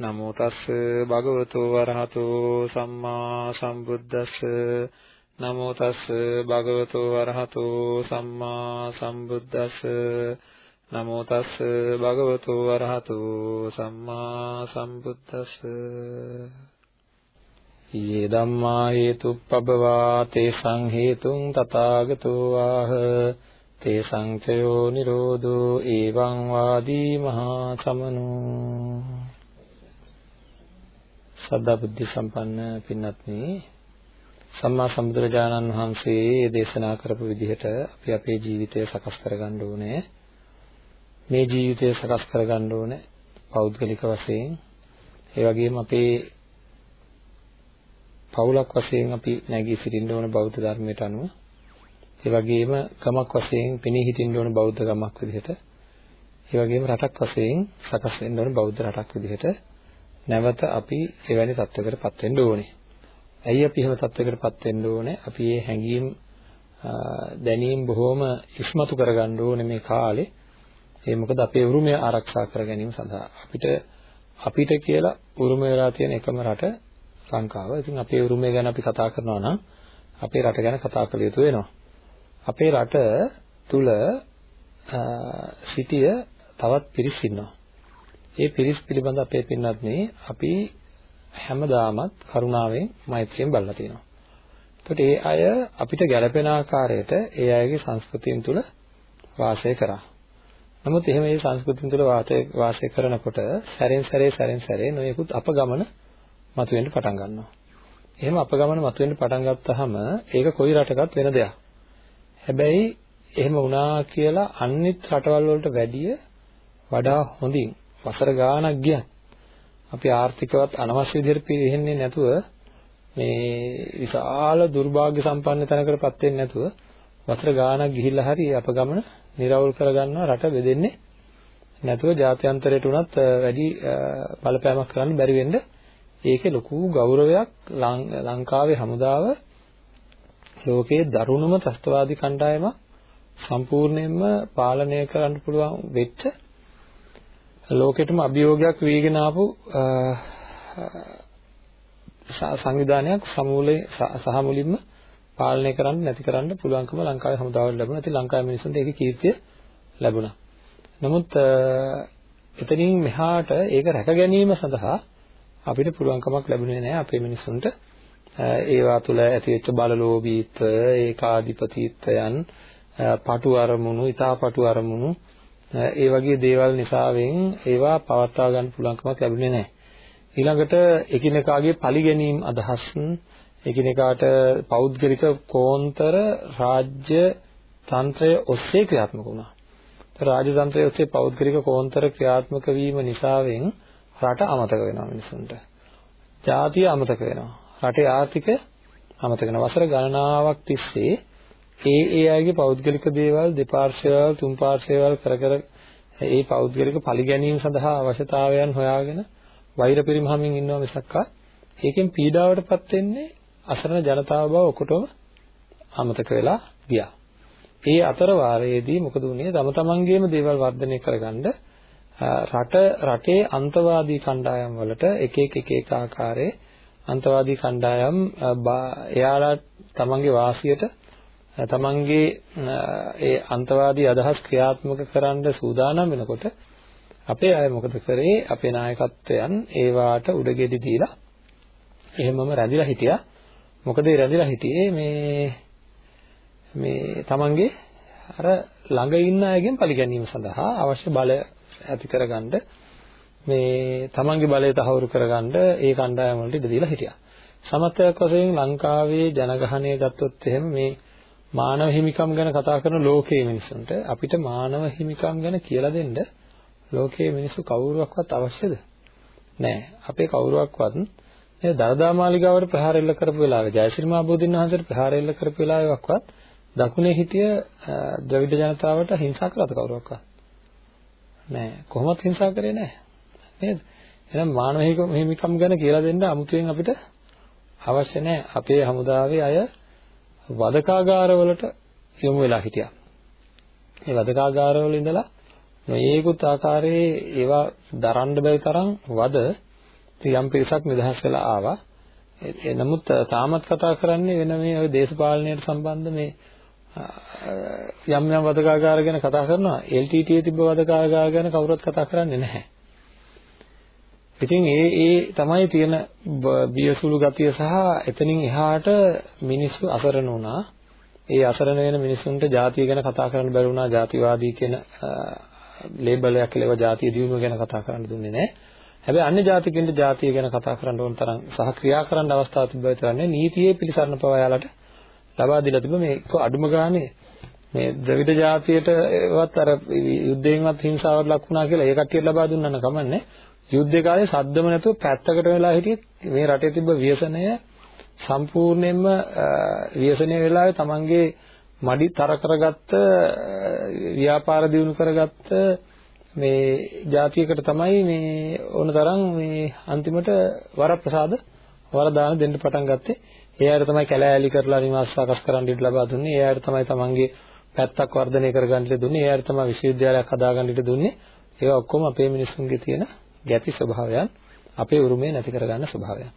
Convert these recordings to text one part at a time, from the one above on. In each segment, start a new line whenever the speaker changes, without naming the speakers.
නමෝ තස් භගවතු වරහතු සම්මා සම්බුද්දස්ස. නමෝ තස් භගවතු වරහතු සම්මා සම්බුද්දස්ස. නමෝ තස් භගවතු වරහතු සම්මා සම්බුද්දස්ස. යේ ධම්මා හේතුප්පබවා තේසං හේතුං තථාගතෝ ආහ. තේසං චයෝ නිරෝධෝ එවං වාදී මහා සමනෝ. සද්ධා බුද්ධ සම්පන්න පින්වත්නි සම්මා සම්බුදුරජාණන් වහන්සේ දේශනා කරපු විදිහට අපි අපේ ජීවිතය සකස් කරගන්න ඕනේ. මේ ජීවිතය සකස් කරගන්න ඕනේ පෞද්ගලික වශයෙන්. ඒ වගේම අපේ පවුලක් වශයෙන් අපි නැගී සිටින්න ඕන බෞද්ධ ධර්මයට අනුව. ඒ වගේම ගමක් වශයෙන් පෙනී හිටින්න ඕන බෞද්ධ ගමක් විදිහට. ඒ වගේම රටක් වශයෙන් සකස් වෙන්න ඕන බෞද්ධ රටක් විදිහට. නැවත අපි එවැනි තත්වයකටපත් වෙන්න ඕනේ. ඇයි අපි එහෙම තත්වයකටපත් වෙන්න ඕනේ? අපි මේ හැඟීම් දැනීම් බොහොම ඉස්මතු කරගන්න ඕනේ මේ කාලේ. ඒ මොකද අපේ උරුමය ආරක්ෂා කර ගැනීම සඳහා අපිට අපිට කියලා උරුම වෙලා තියෙන එකම රට ලංකාව. ඉතින් අපේ උරුමය ගැන අපි කතා කරනවා නම් අපේ රට ගැන කතා කළ යුතු වෙනවා. අපේ රට තුල සිටිය තවත් පිරිස් ඉන්නවා. ඒ පිරිස් පිළිබඳ අපේ පින්වත්නි අපි හැමදාමත් කරුණාවෙන් මෛත්‍රියෙන් බලලා තියෙනවා. එතකොට ඒ අය අපිට ගැළපෙන ආකාරයට ඒ අයගේ සංස්කෘතියන් තුළ වාසය කරා. නමුත් එහෙම මේ සංස්කෘතියන් තුළ වාසය කරනකොට සැරෙන් සැරේ සැරෙන් සැරේ නොයෙකුත් අපගමන මතුවෙන්න පටන් ගන්නවා. එහෙම අපගමන මතුවෙන්න පටන් ගත්තාම ඒක කොයි රටකත් වෙන දෙයක්. හැබැයි එහෙම වුණා කියලා අනිත් රටවල් වලට වැඩිය වඩා හොඳින් වසර ගාණක් ගියත් අපි ආර්ථිකවත් අනවශ්‍ය විදිහට පිරෙන්නේ නැතුව මේ විශාල දුර්භාග්‍ය සම්පන්න තැනකටපත් වෙන්නේ නැතුව වසර ගාණක් ගිහිල්ලා හරි අප ගමන નિරවුල් කරගන්නවා රට බෙදෙන්නේ නැතුව ජාත්‍යන්තරයට උනත් වැඩි බලපෑමක් කරන්න බැරි වෙන්න ඒකේ ලොකු ගෞරවයක් ලංකාවේ හමුදාව ලෝකයේ දරුණුම ත්‍ස්තවාදී කණ්ඩායම සම්පූර්ණයෙන්ම පාලනය කරන්න පුළුවන් වෙච්ච ලෝකෙටම අභියෝගයක් වීගෙන ආපු සංවිධානයක් සමූලයේ සහ මුලින්ම පාලනය කරන්න නැති කරන්න පුළුවන්කම ලංකාවේ හමුදාවට ලැබුණා. ඉතින් ලංකාවේ මිනිස්සුන්ට ඒකේ කීර්තිය ලැබුණා. නමුත් එතනින් මෙහාට ඒක රැක ගැනීම සඳහා අපිට පුළුවන්කමක් ලැබුණේ නැහැ අපේ මිනිස්සුන්ට. ඒවා තුළ ඇතිවෙච්ච බලලෝභීත්වය, ඒකාධිපතීත්වයන්, පටු අරමුණු, ඊතා පටු අරමුණු ඒ වගේ දේවල් නිසාවෙන් ඒවා පවත්වා ගන්න පුළුවන්කමක් ලැබුණේ නැහැ. ඊළඟට එකිනෙකාගේ පලි ගැනීම අදහස් එකිනෙකාට පෞද්ගලික කෝන්තර රාජ්‍ය තන්ත්‍රය ඔස්සේ ක්‍රියාත්මක වුණා. රාජ්‍ය තන්ත්‍රය ඔස්සේ පෞද්ගලික කෝන්තර ක්‍රියාත්මක වීම නිසාවෙන් රට අමතක වෙනවා මිනිසුන්ට. ජාතිය අමතක වෙනවා. රටේ ආර්ථිකය අමතක වෙනවා. වසර ගණනාවක් තිස්සේ ඒ ඒ අයගේ පෞද්ගලික දේවල් දෙපාර්ශ්වයවල් තුන් පාර්ශ්වයවල් කර කර ඒ පෞද්ගලික පරිගැනීම සඳහා අවශ්‍යතාවයන් හොයාගෙන වෛර පරිමහමින් ඉන්නවා මිසක්කා ඒකෙන් පීඩාවටපත් වෙන්නේ අසරණ ජනතාව බව ඔකොටම අමතක වෙලා ගියා. ඒ අතර වාරයේදී මොකද වුනේ තම තමන්ගේම දේවල් වර්ධනය කරගන්න රට රටේ අන්තවාදී කණ්ඩායම් වලට එක එක එක එක ආකාරයේ අන්තවාදී කණ්ඩායම් එයාලා තමන්ගේ වාසියට තමන්ගේ ඒ අන්තවාදී අදහස් ක්‍රියාත්මක කරන්න සූදානම් වෙනකොට අපේ අය මොකද කරේ? අපේ නායකත්වයන් ඒවාට උඩගෙඩි දීලා එහෙමම රැඳිලා හිටියා. මොකද ඒ රැඳිලා හිටියේ මේ මේ තමන්ගේ අර ළඟ ඉන්න අයගෙන් පරිගැනීම සඳහා අවශ්‍ය බලය ඇති කරගන්න මේ තමන්ගේ බලය තහවුරු කරගන්න ඒ කණ්ඩායම් වලට ඉඩ දීලා හිටියා. සමත්යක් වශයෙන් ලංකාවේ ජනගහනය ගත්තොත් එහෙම මේ මානව හිමිකම් ගැන කතා කරන ලෝකයේ මිනිසුන්ට අපිට මානව හිමිකම් ගැන කියලා දෙන්න ලෝකයේ මිනිස්සු කවුරුවක්වත් අවශ්‍යද? නෑ. අපේ කවුරුවක්වත් නේද? දරදා මාලිගාවට ප්‍රහාර එල්ල කරපු වෙලාවේ ජයශ්‍රී මහ බෝධින් වහන්සේට ප්‍රහාර එල්ල කරපු වෙලාවේවත් දකුණේ හිටිය ද්‍රවිඩ ජනතාවට හිංසා කළාද කවුරක්වත්? නෑ. කොහොමත් හිංසා කරේ නෑ. නේද? එහෙනම් මානව හිමිකම් ගැන කියලා දෙන්න අමුතුවෙන් අපිට අවශ්‍ය නෑ. අපේ හමුදාවේ අය වදකාගාරවලට යොමු වෙලා හිටියා. ඒ වදකාගාරවල ඉඳලා නොයේකුත් ආකාරයේ ඒවා දරන්න බැරි තරම් වද යම් පිරිසක් නිදහස් වෙලා ආවා. නමුත් තාමත් කතා කරන්නේ වෙන මේ ඔය දේශපාලනයට සම්බන්ධ මේ යම් යම් වදකාගාර ගැන කතා කරනවා. LTT තිබ්බ වදකාගාර ගැන කවුරුත් කතා කරන්නේ නැහැ. ඉතින් ඒ ඒ තමයි තියෙන බියසුළු ගතිය සහ එතනින් එහාට මිනිස්සු අසරණ වුණා. ඒ අසරණ වෙන මිනිස්සුන්ට ජාතිය ගැන කතා කරන්න බැරි වුණා. ජාතිවාදී කියන ලේබල් එකක් කියලා ඒවා ජාතිය දියුණුව ගැන කතා කරන්න දුන්නේ නැහැ. හැබැයි අන්‍ය ජාතිකින්ට ජාතිය ගැන කතා කරන්න ඕන තරම් සහ ක්‍රියා කරන්න අවස්ථාව තිබ්බ විතරන්නේ නීතියේ පිළිසරණ පවා යාලට ලබා දීලා තිබ්බ මේ එක්ක අඩුම ගානේ මේ ද්‍රවිඩ ජාතියටවත් අර යුද්ධයෙන්වත් හිංසාවට ලක් වුණා කියලා ඒ කට්ටියට ලබා දුන්නා නම් කමන්නේ යුද්ධ කාලේ සද්දම නැතුව පැත්තකට වෙලා හිටියෙත් මේ රටේ තිබ්බ ව්‍යසනය සම්පූර්ණයෙන්ම ව්‍යසනය වෙලාවේ තමන්ගේ මඩි තර කරගත්ත ව්‍යාපාර දියුණු කරගත්ත මේ જાතියකට තමයි මේ ඕන තරම් මේ අන්තිමට වරප්‍රසාද වරදාන දෙන්න පටන් ගත්තේ. ඒ අයට තමයි කැලෑලි කරලා නිවාස සකස් කරන්න ඉඩ ලබා දුන්නේ. ඒ අයට තමයි තමන්ගේ පැත්තක් වර්ධනය කරගන්න ඉඩ දුන්නේ. ඒ අයට තමයි විශ්වවිද්‍යාලයක් හදාගන්න ඉඩ දුන්නේ. ඒවා ඔක්කොම අපේ මිනිස්සුන්ගේ තියෙන ගැති ස්වභාවයන් අපේ උරුමය නැති කරගන්න ස්වභාවයන්.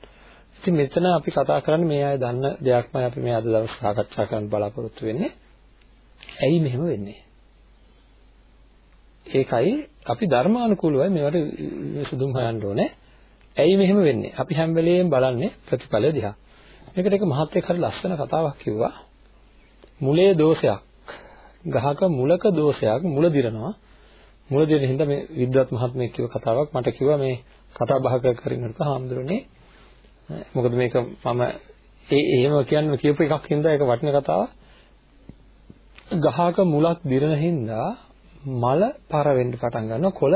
ඉතින් මෙතන අපි කතා කරන්නේ මේ අය දන්න දෙයක්මයි අපි මේ අද දවස් සාකච්ඡා කරන්න බලාපොරොත්තු වෙන්නේ. ඇයි මෙහෙම වෙන්නේ? ඒකයි අපි ධර්මානුකූලවයි මේවට විසඳුම් හොයන්න ඕනේ. ඇයි මෙහෙම වෙන්නේ? අපි හැම වෙලෙම බලන්නේ ප්‍රතිඵලය දිහා. මේකට එක මහත්යෙක් හරි ලස්සන කතාවක් කිව්වා. මුලේ දෝෂයක්. ගහක මුලක දෝෂයක් මුල දිරනවා. මුල දිරන හින්දා මේ විද්වත් මහත්මයෙක් කිව්ව කතාවක් මට කිව්වා මේ කතා බහ කරනකොට හාමුදුරනේ මොකද මේක මම ඒ එහෙම කියන්න කියපු එකක් හින්දා ඒක වටින කතාවක්. ගහක මුලක් දිරන හින්දා මල පර වෙන්න පටන් ගන්නවා කොළ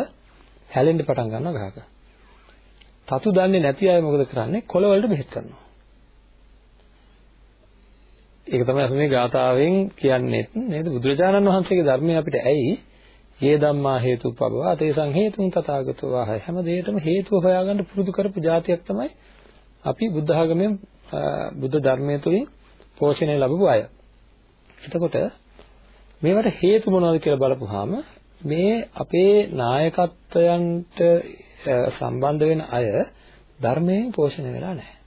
හැලෙන්න පටන් ගන්නවා ගහක. තතු දන්නේ නැති අය මොකද කරන්නේ? කොළ වලට බෙහෙත් කරනවා. ඒක තමයි අපි මේ ගාථාවෙන් කියන්නේ නේද? බුදුරජාණන් වහන්සේගේ ධර්මය අපිට ඇයි යේ ධම්මා හේතුපබවා තේසං හේතුන් තථාගතෝ වාහය හැම දෙයකටම හේතුව හොයාගන්න පුරුදු කරපු જાතියක් තමයි අපි බුද්ධ ආගමෙන් බුද්ධ ධර්මයේ තුලින් පෝෂණය ලැබපු අය. එතකොට මේවට හේතු මොනවද කියලා බලපුවාම මේ අපේ නායකත්වයන්ට සම්බන්ධ වෙන අය ධර්මයෙන් පෝෂණය වෙලා නැහැ.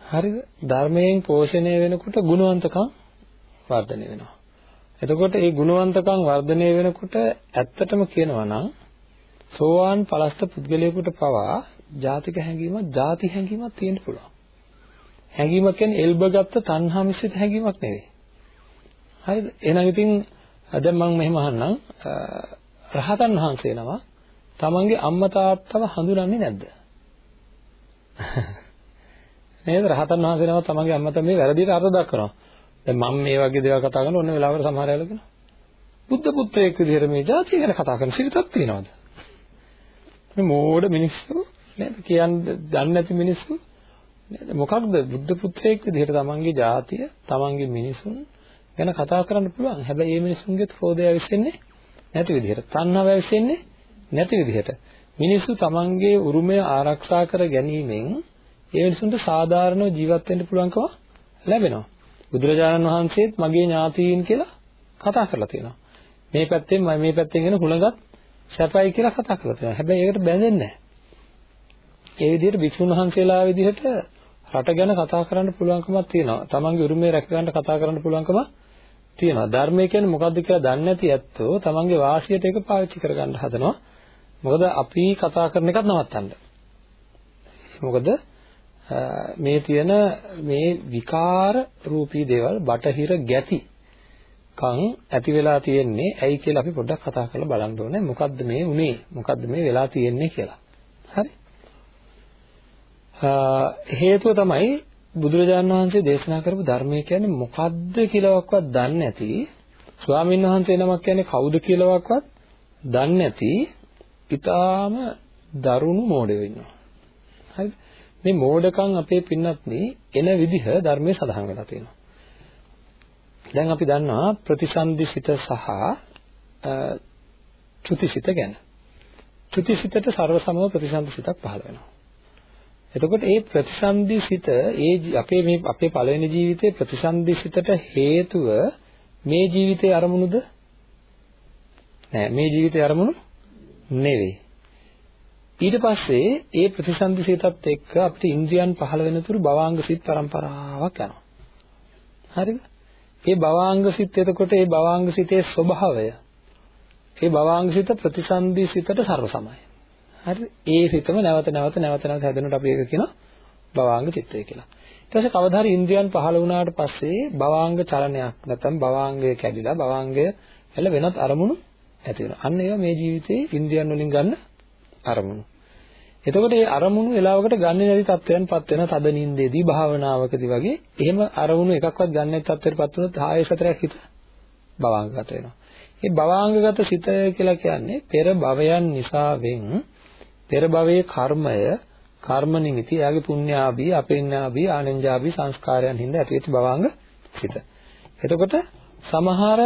හරිද? ධර්මයෙන් පෝෂණය වෙනකොට ගුණවන්තකම් වර්ධනය වෙනවා. එතකොට මේ ගුණවන්තකම් වර්ධනය වෙනකොට ඇත්තටම කියනවා නම් සෝවාන් පලස්ත පුද්ගලයෙකුට පවා ජාතික හැඟීමක් ಜಾති හැඟීමක් තියෙන්න පුළුවන්. හැඟීමක් කියන්නේ එල්බගත්ත තණ්හා මිශ්‍රිත හැඟීමක් නෙවෙයි. හරිද? එහෙනම් ඉතින් දැන් මම මෙහෙම අහන්නම් රහතන් වහන්සේ නම තමන්ගේ අම්මා තාත්තව හඳුනන්නේ නැද්ද? නේද? රහතන් වහන්සේ නම තමන්ගේ අම්මා තාත්තා මේ වැරදියට අර්ථ දක්වනවා. දැන් මම මේ වගේ දේවල් කතා කරන ඔන්න වෙලාවකට සමහර අය ලගෙන බුද්ධ පුත්‍රයෙක් විදිහට මේ જાතිය ගැන කතා කරන සිරිතක් තියනවාද? මේ මෝඩ මිනිස්සු නේද? කියන්නේ දන්නේ නැති මිනිස්සු නේද? මොකක්ද බුද්ධ පුත්‍රයෙක් විදිහට තමන්ගේ ජාතිය, තමන්ගේ මිනිසුන් ගැන කතා කරන්න පුළුවන්. හැබැයි මේ මිනිසුන්ගේ ක්‍රෝධය ඇවිස්සෙන්නේ නැති විදිහට. තණ්හාව ඇවිස්සෙන්නේ නැති විදිහට. මිනිස්සු තමන්ගේ උරුමය ආරක්ෂා කර ගැනීමෙන් ඒ මිනිසුන්ට සාධාරණව ජීවත් වෙන්න පුළුවන්කම ලැබෙනවා. බුදුරජාණන් වහන්සේත් මගේ ඥාතීන් කියලා කතා කරලා තියෙනවා. මේ පැත්තෙන් මම මේ පැත්තෙන් එන හුලඟත් සැපයි කියලා කතා කරලා තියෙනවා. හැබැයි ඒකට බැඳෙන්නේ නැහැ. ඒ විදිහට භික්ෂුන් වහන්සේලා විදිහට රට ගැන කතා කරන්න පුළුවන්කමක් තියෙනවා. තමන්ගේ උරුමය රැක ගන්න කතා කරන්න පුළුවන්කම තියෙනවා. ධර්මය කියන්නේ මොකද්ද කියලා දන්නේ නැති ඇත්තෝ තමන්ගේ වාසියට ඒක පාවිච්චි කරගන්න හදනවා. මොකද අපි කතා කරන එකත් නවත්තන්න. මොකද මේ තියෙන මේ විකාර රූපී දේවල් බටහිර ගැති කන් ඇති වෙලා තියෙන්නේ ඇයි කියලා අපි පොඩ්ඩක් කතා කරලා බලන්න ඕනේ. මොකද්ද මේ උනේ? මොකද්ද මේ වෙලා තියෙන්නේ කියලා. හරි? හේතුව තමයි බුදුරජාණන් වහන්සේ දේශනා කරපු ධර්මය කියන්නේ මොකද්ද කියලාවත් දන්නේ නැති. ස්වාමීන් වහන්සේ නමක් කියන්නේ කවුද කියලාවත් දන්නේ නැති. ඊටාම දරුණු මෝඩයෝ ඉන්නවා. හරිද? මේ මෝඩකම් අපේ පින්නත්නි එන විදිහ ධර්මයේ සඳහන් වෙලා තියෙනවා. දැන් අපි දන්නවා ප්‍රතිසන්දිසිත සහ චුතිසිත ගැන. චුතිසිතට ਸਰව සමව ප්‍රතිසන්දිසිතක් පහළ වෙනවා. එතකොට මේ ප්‍රතිසන්දිසිත ඒ අපේ මේ අපේ පළවෙනි ජීවිතේ ප්‍රතිසන්දිසිතට හේතුව මේ ජීවිතේ අරමුණුද? නෑ මේ ජීවිතේ අරමුණු නෙවෙයි. ඊට පස්සේ ඒ ප්‍රතිසන්දිසිතත් එක්ක අපිට ඉන්ද්‍රියන් පහළ වෙන තුරු භවාංග සිත් පරම්පරාවක් යනවා. හරිද? ඒ භවාංග සිත් එතකොට ඒ භවාංග සිතේ ස්වභාවය ඒ භවාංග සිත ප්‍රතිසන්දිසිතට ਸਰව සමයි. හරිද? ඒ සිතම නැවත නැවත නැවත නැවත හැදෙනකොට අපි ඒක කියනවා භවාංග චිත්තය කියලා. ඊට පස්සේ කවදා හරි ඉන්ද්‍රියන් පහළ වුණාට පස්සේ භවාංග චලනයක් නැත්නම් භවාංගය කැඩිලා භවාංගය එළ වෙනත් අරමුණු ඇති වෙනවා. අන්න ඒවා මේ ජීවිතේ ඉන්ද්‍රියන් වලින් ගන්න අරමුණු. එතකොට මේ අරමුණු වෙලාවකට ගන්න නැති තත්ත්වයන්පත් වෙන තද නින්දේදී භාවනාවකදී වගේ එහෙම අරමුණු එකක්වත් ගන්න නැති තත්ත්වයටපත් වුණොත් ආයෙ සතරක් හිත භවාංගගත වෙනවා. මේ භවාංගගත සිත කියලා කියන්නේ පෙර භවයන් නිසාවෙන් පෙර භවයේ කර්මය කර්ම නිමිති එයාගේ පුණ්‍යාභී අපේන්නාභී ආනන්ජාභී සංස්කාරයන් හින්දා ඇතිවෙච්ච භවාංග සිත. එතකොට සමහර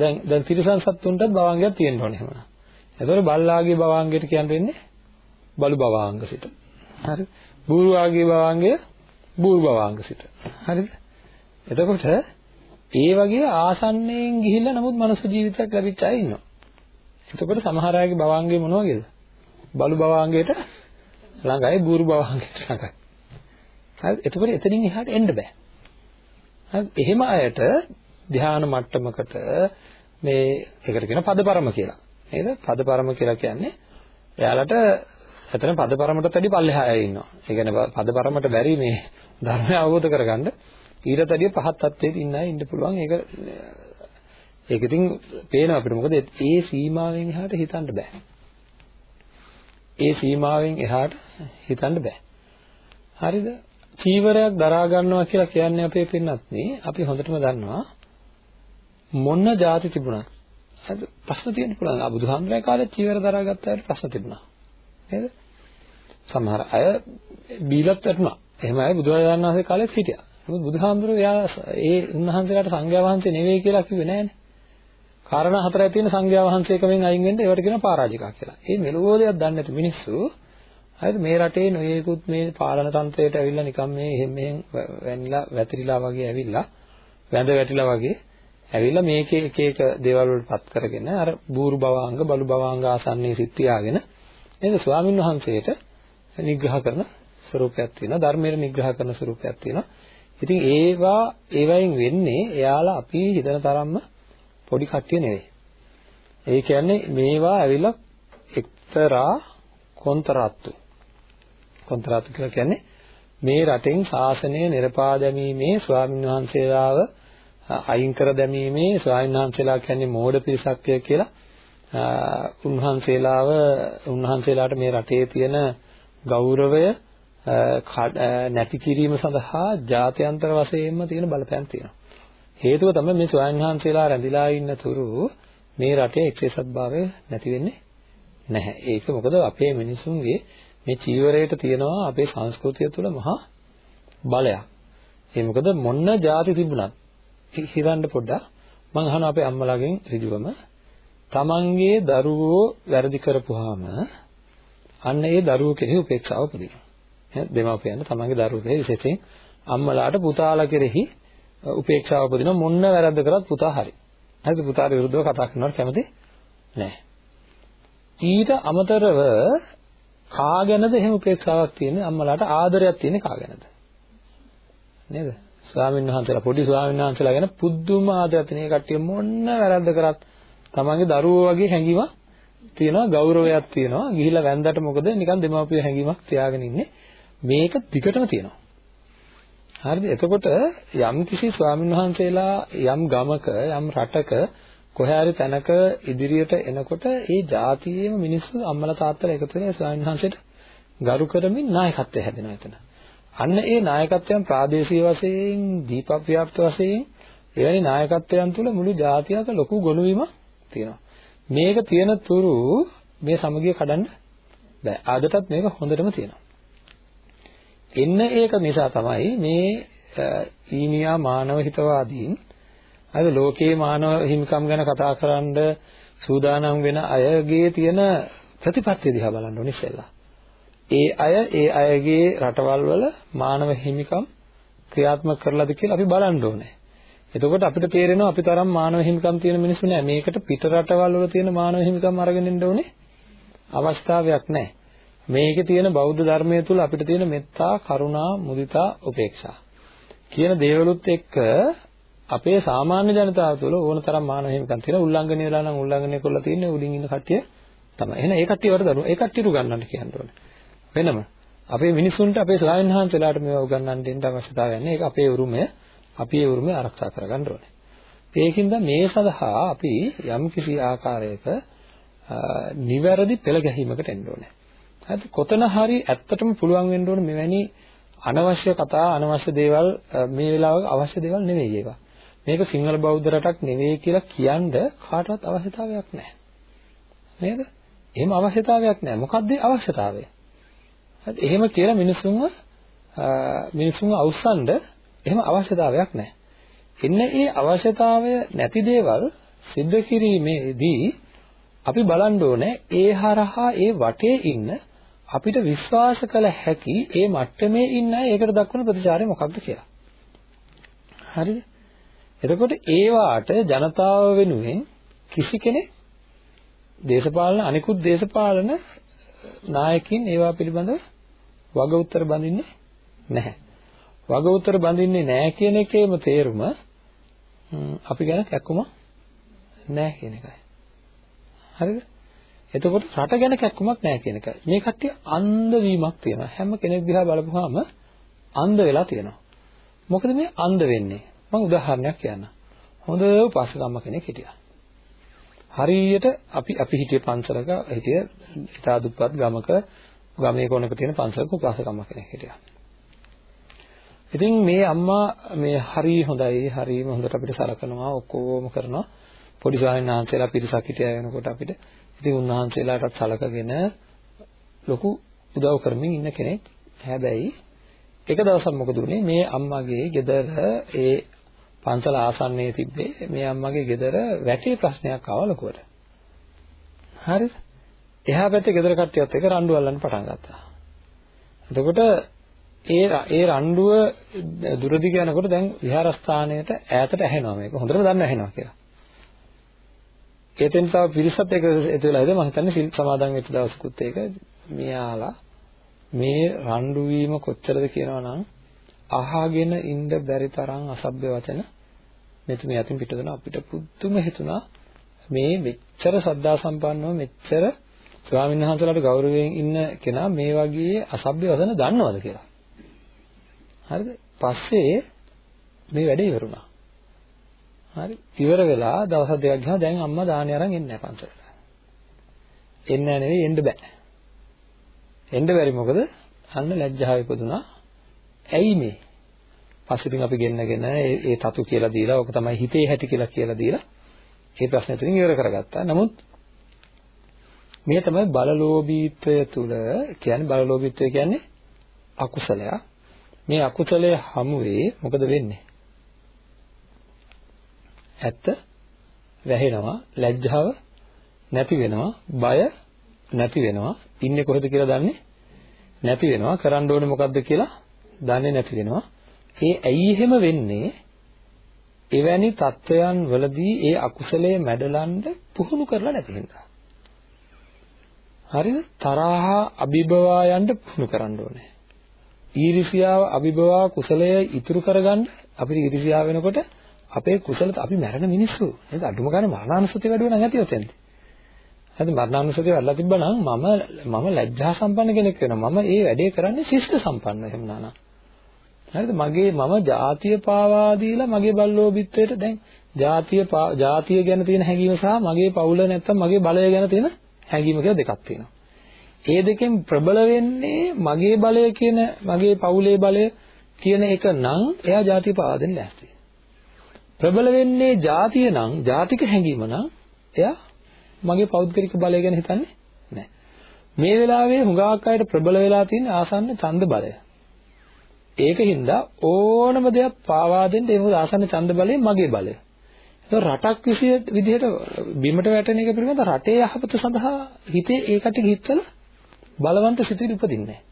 දැන් දැන් තිරිසන් සත්තුන්ටත් භවාංගයක් තියෙන්න ඕනේ එහෙමනම්. එතකොට බල්ලාගේ භවාංගයට කියන්නේ බලු භවාංග සිත. හරි. බූරුවාගේ භවාංගය බූරු භවාංග සිත. හරිද? එතකොට ඒ වගේ ආසන්නයෙන් ගිහිල්ලා නමුත් මනුස්ස ජීවිතයක් ලැබිච්ච අය ඉන්නවා. එතකොට සමහර අයගේ භවාංගය මොන වගේද? බලු භවාංගයට ළඟයි බූරු භවාංගයට ළඟයි. හරි. එතකොට එතනින් එහාට එන්න බෑ. හරි. එහෙම අයට ධ්‍යාන මට්ටමකට මේ ඒකට කියන පදපරම කියලා. නේද? පදපරම කියලා කියන්නේ එයාලට එතන පදපරමටත් වැඩි පල්ලෙහා අය ඉන්නවා. ඒ කියන්නේ පදපරමට බැරි මේ ධර්මය අවබෝධ කරගන්න ඊටත් වැඩිය පහත් තත්ත්වයක ඉන්න අය ඉන්න පුළුවන්. ඒක ඒක ඉතින් පේනවා අපිට. මොකද ඒ සීමාවෙන් එහාට හිතන්න බෑ. ඒ සීමාවෙන් එහාට හිතන්න බෑ. හරිද? චීවරයක් දරා ගන්නවා කියලා කියන්නේ අපේ පින්නත් නේ අපි හොඳටම දන්නවා මොන જાති තිබුණත් හරිද ප්‍රශ්න තියෙන්න පුළුවන්. ආ බුදුහාමුදුරේ කාලේ චීවර දරාගත්ත අයට ප්‍රශ්න තිබුණා. නේද? සමහර අය බීලත් වැටුණා. එහෙම අය බුදුරජාණන් වහන්සේ කාලෙත් හිටියා. නමුත් බුදුහාමුදුරුවෝ එයා ඒ උන්වහන්සේලාට සංඝයා වහන්සේ නෙවෙයි කියලා කිව්වේ නෑනේ. කාරණා හතරක් තියෙන සංඝයා වහන්සේකමෙන් අයින් වෙන්න ඒවට කියනවා පරාජිකා කියලා. මේ මෙලෝදයක් දන්නේ නැති මිනිස්සු හරිද මේ රටේ නොයේකුත් මේ පාලන තන්ත්‍රයට ඇවිල්ලා නිකන් මේ එහෙම මෙහෙම වැනිලා වැතිරිලා වගේ ඇවිල්ලා වැඳ වැටිලා වගේ ඇවිල්ලා මේකේ එක එක දේවල් වලටපත් කරගෙන අර බూరు භවාංග බලු භවාංග ආසන්නයේ සිත් තියාගෙන නේද ස්වාමින් වහන්සේට නිග්‍රහ කරන ස්වරූපයක් තියෙනවා. ධර්මයේ නිග්‍රහ කරන ස්වරූපයක් තියෙනවා. ඉතින් ඒවා ඒවයින් වෙන්නේ එයාලා අපි හිතන තරම්ම පොඩි කට්ටිය නෙවෙයි. ඒ කියන්නේ මේවා ඇවිල්ලා එක්තරා කොන්තරාත්තු. කොන්තරාත්තු කියලා කියන්නේ මේ රටෙන් ශාසනය නිර්පා දැමීමේ ස්වාමීන් වහන්සේලාව අයින් කර දැමීමේ ස්වාමීන් වහන්සේලා කියන්නේ මෝඩ පිරිසක් කියලා උන්වහන්සේලාව උන්වහන්සේලාට මේ රටේ තියෙන ගෞරවය නැති කිරීම සඳහා ජාත්‍යන්තර වශයෙන්ම තියෙන බලපෑම් තියෙනවා. හේතුව තමයි මේ ස්වයන් වහන්සේලා රැඳිලා ඉන්න තුරු මේ රටේ එක්සේසත්භාවය නැති වෙන්නේ නැහැ. ඒක මොකද අපේ මිනිසුන්ගේ මේ චීවරයට තියෙනවා අපේ සංස්කෘතිය තුළ මහා බලයක්. ඒ මොකද මොන්න ಜಾති තිබුණත් හිතන්න පොඩ්ඩක් මම අහනවා අපේ අම්මලාගෙන් ඍජුවම තමන්ගේ දරුවෝ වැරදි කරපුවාම අන්න ඒ දරුවෝ කෙරෙහි උපේක්ෂාව උපදිනවා. නේද? දෙමාපියන් තමන්ගේ දරුවෝ කෙරෙහි විශේෂයෙන් අම්මලාට පුතාලා කෙරෙහි උපේක්ෂාව උපදිනවා මොන්න වැරද්ද කරත් පුතා හරි. හරිද? පුතාට විරුද්ධව කතා කරනවට කැමති නැහැ. ඊට අමතරව කාගෙනද එහෙම උපේක්ෂාවක් තියෙන්නේ අම්මලාට ආදරයක් තියෙන්නේ කාගෙනද? නේද? ස්වාමීන් වහන්සේලා පොඩි ස්වාමීන් වහන්සේලා ගැන පුදුම ආදරයක් තියෙන. කට්ටිය මොන්න වැරද්ද කරත් තමන්ගේ දරුවෝ වගේ හැඟීමක් තියෙනවා ගෞරවයක් තියෙනවා. ගිහිල්ලා වැන්දට මොකද? නිකන් දෙමාපිය හැඟීමක් තියාගෙන ඉන්නේ. මේක දිගටම තියෙනවා. හරිද? එතකොට යම් කිසි ස්වාමීන් වහන්සේලා යම් ගමක යම් රටක කොහේ හරි තැනක ඉදිරියට එනකොට ඒ જાතියේම මිනිස්සු අම්මලා තාත්තලා එකතු වෙලා ස්වාමීන් වහන්සේට ගරු කරමින් නායකත්වය හැදෙනවා එතන. අන්න ඒ නායකත්වයන් ප්‍රාදේශීය වශයෙන් දීපව්‍යාප්ත වශයෙන් එවැනි නායකත්වයන් තුළ මුළු ජාතියක ලොකු ගොනුවීමක් තියෙනවා. මේක තියෙන තුරු මේ සමගිය කඩන්න බෑ. ආදටත් මේක හොඳටම තියෙනවා. එන්න ඒක නිසා තමයි මේ ඊනියා මානව හිතවාදීන් අද ලෝකයේ මානව හිමිකම් ගැන කතා කරන්න සූදානම් වෙන අයගේ තියෙන ප්‍රතිපත්තිය දිහා බලන්න ඕනේ ඉස්සෙල්ලා. ඒ අය ඒ අයගේ රටවල් වල මානව හිමිකම් ක්‍රියාත්මක කරලාද කියලා අපි බලන්න ඕනේ. එතකොට අපිට තේරෙනවා අපි තරම් මානව හිමිකම් තියෙන මිනිස්සු නෑ. මේකට පිට රටවල් වල තියෙන මානව හිමිකම් අරගෙන ඉන්න ඕනේ අවස්ථාවක් නෑ. මේකේ තියෙන බෞද්ධ ධර්මයේ තුල අපිට තියෙන මෙත්තා, කරුණා, මුදිතා, උපේක්ෂා කියන දේවලුත් එක්ක අපේ සාමාන්‍ය ජනතාව තුළ ඕන තරම් මානව හිමිකම් තියෙන උල්ලංඝනය වෙලා නම් උල්ලංඝනය කරලා තියෙන්නේ උඩින් ඉන්න කට්ටිය තමයි. එහෙනම් ඒ කට්ටිය වරදනවා. ඒ කට්ටියට උගන්වන්න කියන්න ඕනේ. වෙනම අපේ මිනිසුන්ට අපේ ස්වාමීන් වහන්සේලාට මේවා උගන්වන්න දෙන්න අවශ්‍යතාවයක් නැහැ. ඒක අපේ උරුමය. අපි ඒ උරුමය ආරක්ෂා කරගන්න ඕනේ. ඒකින්ද මේ සඳහා අපි යම් කිසි ආකාරයක නිවැරදි පෙළ ගැහිමකට එන්න ඕනේ. හරිද? කොතන හරි ඇත්තටම පුළුවන් වෙන්න ඕනේ මෙවැනි අනවශ්‍ය කතා අනවශ්‍ය දේවල් මේ වෙලාවක අවශ්‍ය දේවල් නෙවෙයි ඒවා. මේක සිංහල බෞද්ධ රටක් නෙවෙයි කියලා කියන්න කාටවත් අවශ්‍යතාවයක් නැහැ. නේද? එහෙම අවශ්‍යතාවයක් නැහැ. මොකද්ද අවශ්‍යතාවය? හරි එහෙම කියලා මිනිසුන්ව මිනිසුන්ව අවසන්ඩ එහෙම අවශ්‍යතාවයක් නැහැ. එන්න ඒ අවශ්‍යතාවය නැති දේවල් සිද්ධ කිරීමේදී අපි බලන්න ඕනේ ඒ හරහා ඒ වටේ ඉන්න අපිට විශ්වාස කළ හැකි ඒ මට්ටමේ ඉන්න අය ඒකට දක්වන ප්‍රතිචාරය මොකක්ද කියලා. හරිද? එතකොට ඒ වාට ජනතාව වෙනුවෙන් කිසි කෙනෙක් දේශපාලන අනිකුත් දේශපාලන නායකින් ඒවා පිළිබඳව වග උත්තර බඳින්නේ නැහැ. වග උත්තර බඳින්නේ නැහැ කියන එකේම තේරුම අපි ගැන කැක්කුම නැහැ කියන එකයි. හරිද? එතකොට රට ගැන කැක්කුමක් නැහැ කියන එකයි. මේ කට්ටිය අන්ධ වීමක් තියෙනවා. හැම කෙනෙක් දිහා බලපුවාම අන්ධ වෙලා තියෙනවා. මොකද මේ අන්ධ වෙන්නේ? මම උදාහරණයක් කියන්නම්. හොඳ උපාසකම්ම කෙනෙක් හිටියා. හරියට අපි අපි හිටිය පන්සලක හිටිය ඉතා දුප්පත් ගමක ගමේ කොනක තියෙන පන්සලක උපාසකම්ම කෙනෙක් හිටියා. ඉතින් මේ අම්මා මේ හරි හොඳයි හරිම හොඳට අපිට සලකනවා ඔක්කොම කරනවා පොඩි ස්වාමීන් වහන්සේලා පිරිසක් හිටියා වෙනකොට අපිට ඉතින් උන්වහන්සේලාටත් සලකගෙන ලොකු උදව් කරමින් ඉන්න කෙනෙක් හැබැයි එක දවසක් මොකද වුනේ මේ අම්මගේ ගෙදර ඒ පන්සල ආසන්නයේ තිබ්බේ මේ අම්මගේ ගෙදර වැටේ ප්‍රශ්නයක් ආවා ලොකුවට. හරිද? එහා පැත්තේ ගෙදර කට්ටියත් එක්ක රණ්ඩු අල්ලන්න පටන් ගත්තා. එතකොට ඒ ඒ රණ්ඩුව දුරදිග යනකොට දැන් විහාරස්ථානයට ඈතට ඇහෙනවා මේක. හොඳටම දන්න ඇහෙනවා කියලා. ඒතෙන් තව පිරිසත් එක ඒතු වෙලාද මම හිතන්නේ සිල් සමාදන් වෙච්ච දවසකුත් ඒක මියාලා මේ රණ්ඩු වීම කොච්චරද කියනවා නම් අහගෙන ඉන්න බැරි තරම් අසභ්‍ය වචන මෙතුමිය අතින් පිටදන අපිට පුදුම හිතුණා මේ මෙච්චර සද්ධා සම්පන්නව මෙච්චර ස්වාමීන් වහන්සේලාට ගෞරවයෙන් ඉන්න කෙනා මේ වගේ අසභ්‍ය වචන දන්නවද කියලා. හරිද? පස්සේ මේ වැඩේ ඉවරුණා. හරි. ඉවර වෙලා දවස් දෙකක් ගියා දැන් අම්මා දානි අරන් එන්නේ නැහැ පන්සලට. එන්නේ නැහැ නෙවෙයි එන්න බෑ. එන්න බැරි මොකද? අන්න ලැජ්ජාව ඉපදුනා. ඇයි මේ? පස්සේ ඉතින් අපි ගෙන්නගෙන ඒ තතු කියලා දීලා ඕක තමයි හිතේ හැටි කියලා කියලා දීලා ඒ ප්‍රශ්නේ තුලින් ඉවර කරගත්තා. නමුත් මේ තමයි බලලෝභීත්වය තුල කියන්නේ බලලෝභීත්වය කියන්නේ අකුසලයක්. මේ අකුසලයේ හමුවේ මොකද වෙන්නේ? ඇත්ත වැහෙනවා, ලැජ්ජාව නැති වෙනවා, බය නැති වෙනවා. ඉන්නේ කොහෙද කියලා දන්නේ නැති වෙනවා. කරන්න ඕනේ මොකද්ද කියලා දන්නේ නැති වෙනවා. ඒ ඇයි එහෙම වෙන්නේ? එවැනි தත්වයන් වලදී ඒ අකුසලයේ මැඩලන්න පුහුණු කරලා නැති හින්දා. හරිද? තරහා අභිබවා යන්න පුහුණු කරන්න ඕනේ. ඊර්ෂ්‍යාව අභිබවා කුසලය ඉතුරු කරගන්න අපිට ඊර්ෂ්‍යාව වෙනකොට අපේ කුසලත අපි මැරෙන මිනිස්සු නේද? අඩුම ගානේ මරණානුස්සතිය වැඩි වෙන ගැතිය තෙන්ද. හරිද? මරණානුස්සතිය වැඩිලා තිබ්බනම් මම මම ලැජ්ජා සම්පන්න කෙනෙක් වෙනවා. මම ඒ වැඩේ කරන්නේ ශිෂ්ට සම්පන්න එහෙම නානා. හරිද? මගේ මම ජාතිය පාවා දීලා මගේ බල්ලෝබිත්වයට දැන් ජාතිය ජාතිය ගැන තියෙන හැඟීම සහ මගේ පවුල නැත්තම් මගේ බලය ගැන තියෙන හැඟීම කියලා දෙකක් තියෙනවා ඒ දෙකෙන් ප්‍රබල වෙන්නේ මගේ බලය කියන මගේ පවුලේ බලය කියන එක නම් එයා ಜಾතිය පාවා දෙන්න ලෑස්ති ප්‍රබල වෙන්නේ ಜಾතිය නම් ජාතික හැඟීම නම් එයා මගේ පෞද්ගලික බලය ගැන හිතන්නේ නැහැ. මේ වෙලාවේ හුඟක් අයට ප්‍රබල වෙලා තියෙන ආසන්න ඡන්ද බලය. ඒකින්ද ඕනම දෙයක් පාවා දෙන්න ඒ මොකද ආසන්න ඡන්ද බලය මගේ බලය. ඒක රටක් විදිහට බිමට වැටෙන එක පිළිබඳ රටේ යහපත සඳහා හිතේ ඒකට හිතලා බලවන්ත සිතුවිලි උපදින්නේ නැහැ.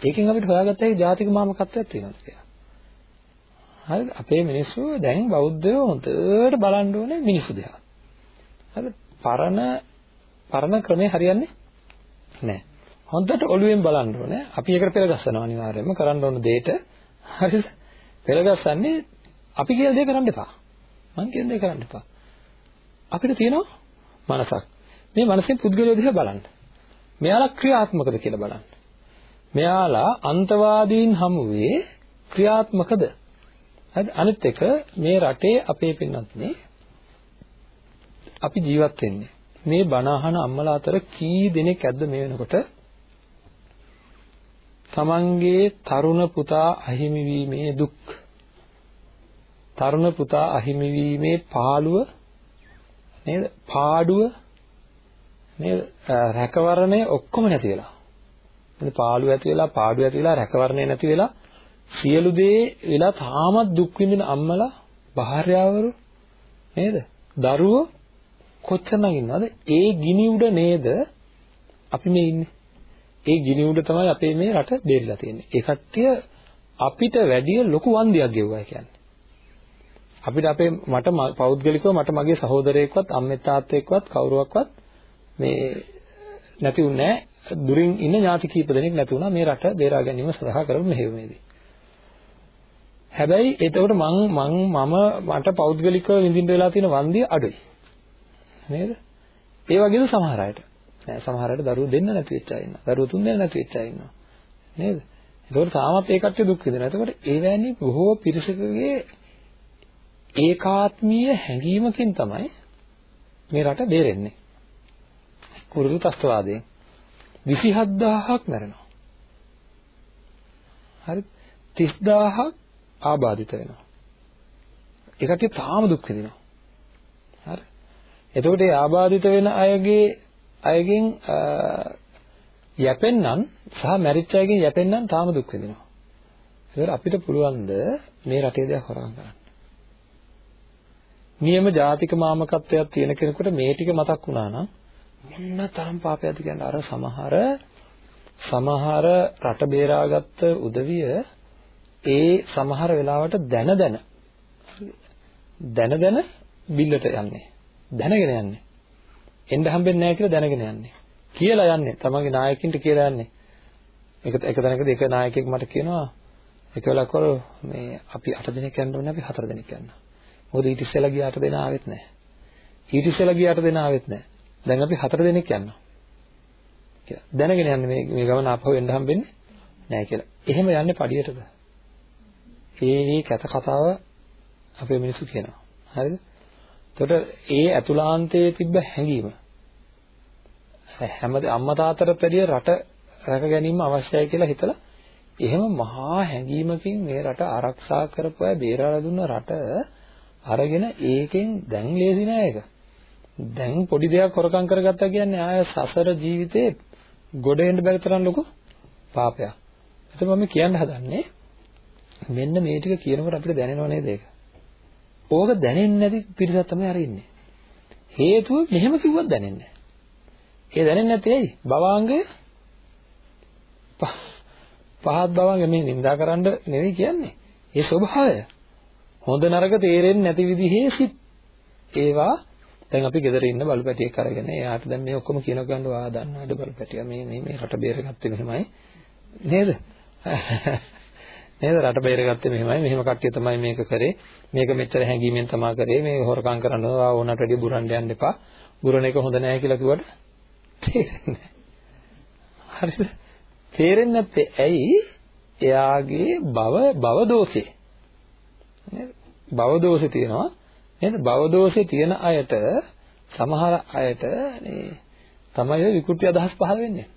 ඒකෙන් අපිට හොයාගත්ත හැකි ජාතික මාමකත්වයක් තියෙනවා කියලා. හරිද? අපේ මිනිස්සු දැන් බෞද්ධයෝ හොඳට බලන්න ඕනේ මිනිස්සු දිහා. හරිද? පරණ පරණ ක්‍රමේ හරියන්නේ නැහැ. හොඳට ඔළුවෙන් බලන්න ඕනේ. අපි ඒකට පෙළ ගස්සනවා අනිවාර්යයෙන්ම කරන්න ඕන දෙයට. හරිද? පෙළ ගස්සන්නේ අපි කියන දේ කරන්න එපා. මං කියන දේ කරන්න එපා. අපිට තියෙනවා මනසක්. මේ මනසෙන් පුද්ගලයෝ දිහා බලන්න. මෙයාලා ක්‍රියාත්මකද කියලා බලන්න. මෙයාලා අන්තවාදීන් හමුවේ ක්‍රියාත්මකද? හරිද? අනිත් එක මේ රටේ අපේ පින්නත් අපි ජීවත් වෙන්නේ. මේ බණ අහන අම්මලා අතර කී දෙනෙක් ඇද්ද මේ වෙනකොට තමන්ගේ තරුණ පුතා අහිමි වීමේ දුක් තරුණ පුතා අහිමි වීමේ පාළුව නේද? පාඩුව නේද? රැකවරණය ඔක්කොම නැති වෙලා. නේද? පාළුව ඇති වෙලා පාඩුව ඇති වෙලා රැකවරණය නැති වෙලා සියලු දේ වෙලා තාමත් දුක් විඳින අම්මලා භාර්යාවරු නේද? දරුවෝ කොච්චරනම් ඉන්නවද? ඒ ගිනි උඩ නේද අපි මේ ඉන්නේ? ඒ ගිනි උඩ තමයි අපේ මේ රට බේරිලා තියෙන්නේ. ඒ කට්ටිය අපිට වැඩිය ලොකු වන්දියක් ගෙවුවා කියන්නේ. අපිට අපේ මට පෞද්ගලිකව මට මගේ සහෝදරයෙක්වත් අම්මේ තාත්තෙක්වත් කවුරුවක්වත් මේ නැති වුණේ දුරින් ඉන්න ඥාති කීප දෙනෙක් නැති වුණා මේ රට බේරා ගැනීම සඳහා කරපු මෙහෙයුමේදී. හැබැයි එතකොට මං මං මම මට පෞද්ගලිකව විඳින්න වෙලා තියෙන වන්දිය අඩුයි. නේද? ඒ වගේද සමහර අයට. නෑ සමහර අයට දරුවෝ දෙන්න නැති වෙච්ච අය ඉන්නවා. දරුවෝ තුන් දෙනා නැති වෙච්ච අය ඉන්නවා. නේද? එතකොට තාමත් ඒ කට්ටිය දුක් විඳිනවා. එතකොට ඒ වැනි බොහෝ පිරිසකගේ ඒකාත්මීය හැඟීමකින් තමයි මේ රට බේරෙන්නේ. කුරුළු ත්‍ස්තවාදයෙන් 27000ක් මැරෙනවා. හරි 30000ක් ආබාධිත වෙනවා. ඒකට තාම දුක් විඳිනවා. හරි. එතකොට මේ ආබාධිත වෙන අයගේ අයගෙන් යැපෙන්නම් සහ මැරිච්ච අයගෙන් යැපෙන්නම් තාම දුක් විඳිනවා. ඒකට අපිට පුළුවන් ද මේ රටේ දෙයක් හොරගම් කරන්න. නියම ජාතික මාමකත්වයක් තියෙන කෙනෙකුට මේ ටික මතක් වුණා නම් මොන්න තරම් පාපයක්ද කියන්නේ? අර සමහර සමහර රට බේරාගත්ත උදවිය ඒ සමහර වෙලාවට දැන දැන දැන දැන බිල්ලට යන්නේ. දැනගෙන යන්නේ. එන්න හම්බෙන්නේ නැහැ කියලා දැනගෙන යන්නේ. කියලා යන්නේ. තමන්ගේ නායකින්ට කියලා යන්නේ. එක එක තැනකදී එක නායකයෙක් මට කියනවා එක වෙලාවක මේ අපි 8 දෙනෙක් යන්න ඕනේ අපි 4 දෙනෙක් යනවා මොකද ඊට ඉස්සෙල්ලා ගියාට දෙන ආවෙත් නැහැ. ඊට ඉස්සෙල්ලා ගියාට දෙන ආවෙත් නැහැ. දැන් අපි හතර දෙනෙක් යනවා. කියලා. දැනගෙන යන්නේ මේ මේ ගමන ආපහු එන්න හම්බෙන්නේ නැහැ කියලා. එහෙම යන්නේ පඩියටද? ඒ මේ කැත කතාව අපේ මිනිස්සු කියනවා. හරිද? එතකොට ඒ ඇතුළාන්තයේ තිබ්බ හැඟීම හැම අම්මා තාත්තට වැඩිය රට රැක ගැනීම අවශ්‍යයි කියලා හිතලා එහෙම මහා හැඟීමකින් මේ රට ආරක්ෂා කරපු අය බේරලා දුන්න රට අරගෙන ඒකෙන් දැන් ලේසි නෑ ඒක. දැන් පොඩි දෙයක් හොරකම් කරගත්තා කියන්නේ ආය සසර ජීවිතේ ගොඩ එන්න බැරි තරම් ලොකු පාපයක්. එතකොට මම කියන්න හදන්නේ මෙන්න මේ ටික කියනකොට අපිට දැනෙනව නේද ඒක? ඕක දැනෙන්නේ නැති පිරිසක් තමයි අර ඉන්නේ. හේතුව මෙහෙම කිව්වත් දැනෙන්නේ නැහැ. ඒ දැනෙන්නේ නැත්තේ ඇයි? භවාංගය පහත් භවාංග මේ නිඳා කරන්න නෙවෙයි කියන්නේ. ඒ ස්වභාවය. හොඳ නරක තේරෙන්නේ නැති විදිහේ සිත්. ඒවා දැන් අපි ගෙදර ඉන්න බලු පැටියෙක් අරගෙන එයාට දැන් මේ ඔක්කොම කියන ගන්න ආ දන්නවද බලු පැටියා මේ මේ මේ රට බේරගත්තේ මෙහෙමයි. නේද? නේද? රට බේරගත්තේ මෙහෙමයි. මෙහෙම කට්ටිය තමයි මේක කරේ. මේක මෙච්චර හැංගීමෙන් තමයි කරේ. මේ හොරකම් කරනවා. ඕනට වැඩි බුරන්න යන්න එපා. බුරණ එක හොඳ නැහැ කියලා කිව්වට තේරෙන්නේ හරිද? තේරෙන්නේ නැත්තේ. ඇයි? එයාගේ බව බව දෝෂේ. නේද? භව දෝෂේ තියෙනවා. නේද? භව දෝෂේ තියෙන අයට සමහර අයට මේ තමයි ඔය විකෘති අදහස් පහළ වෙන්නේ.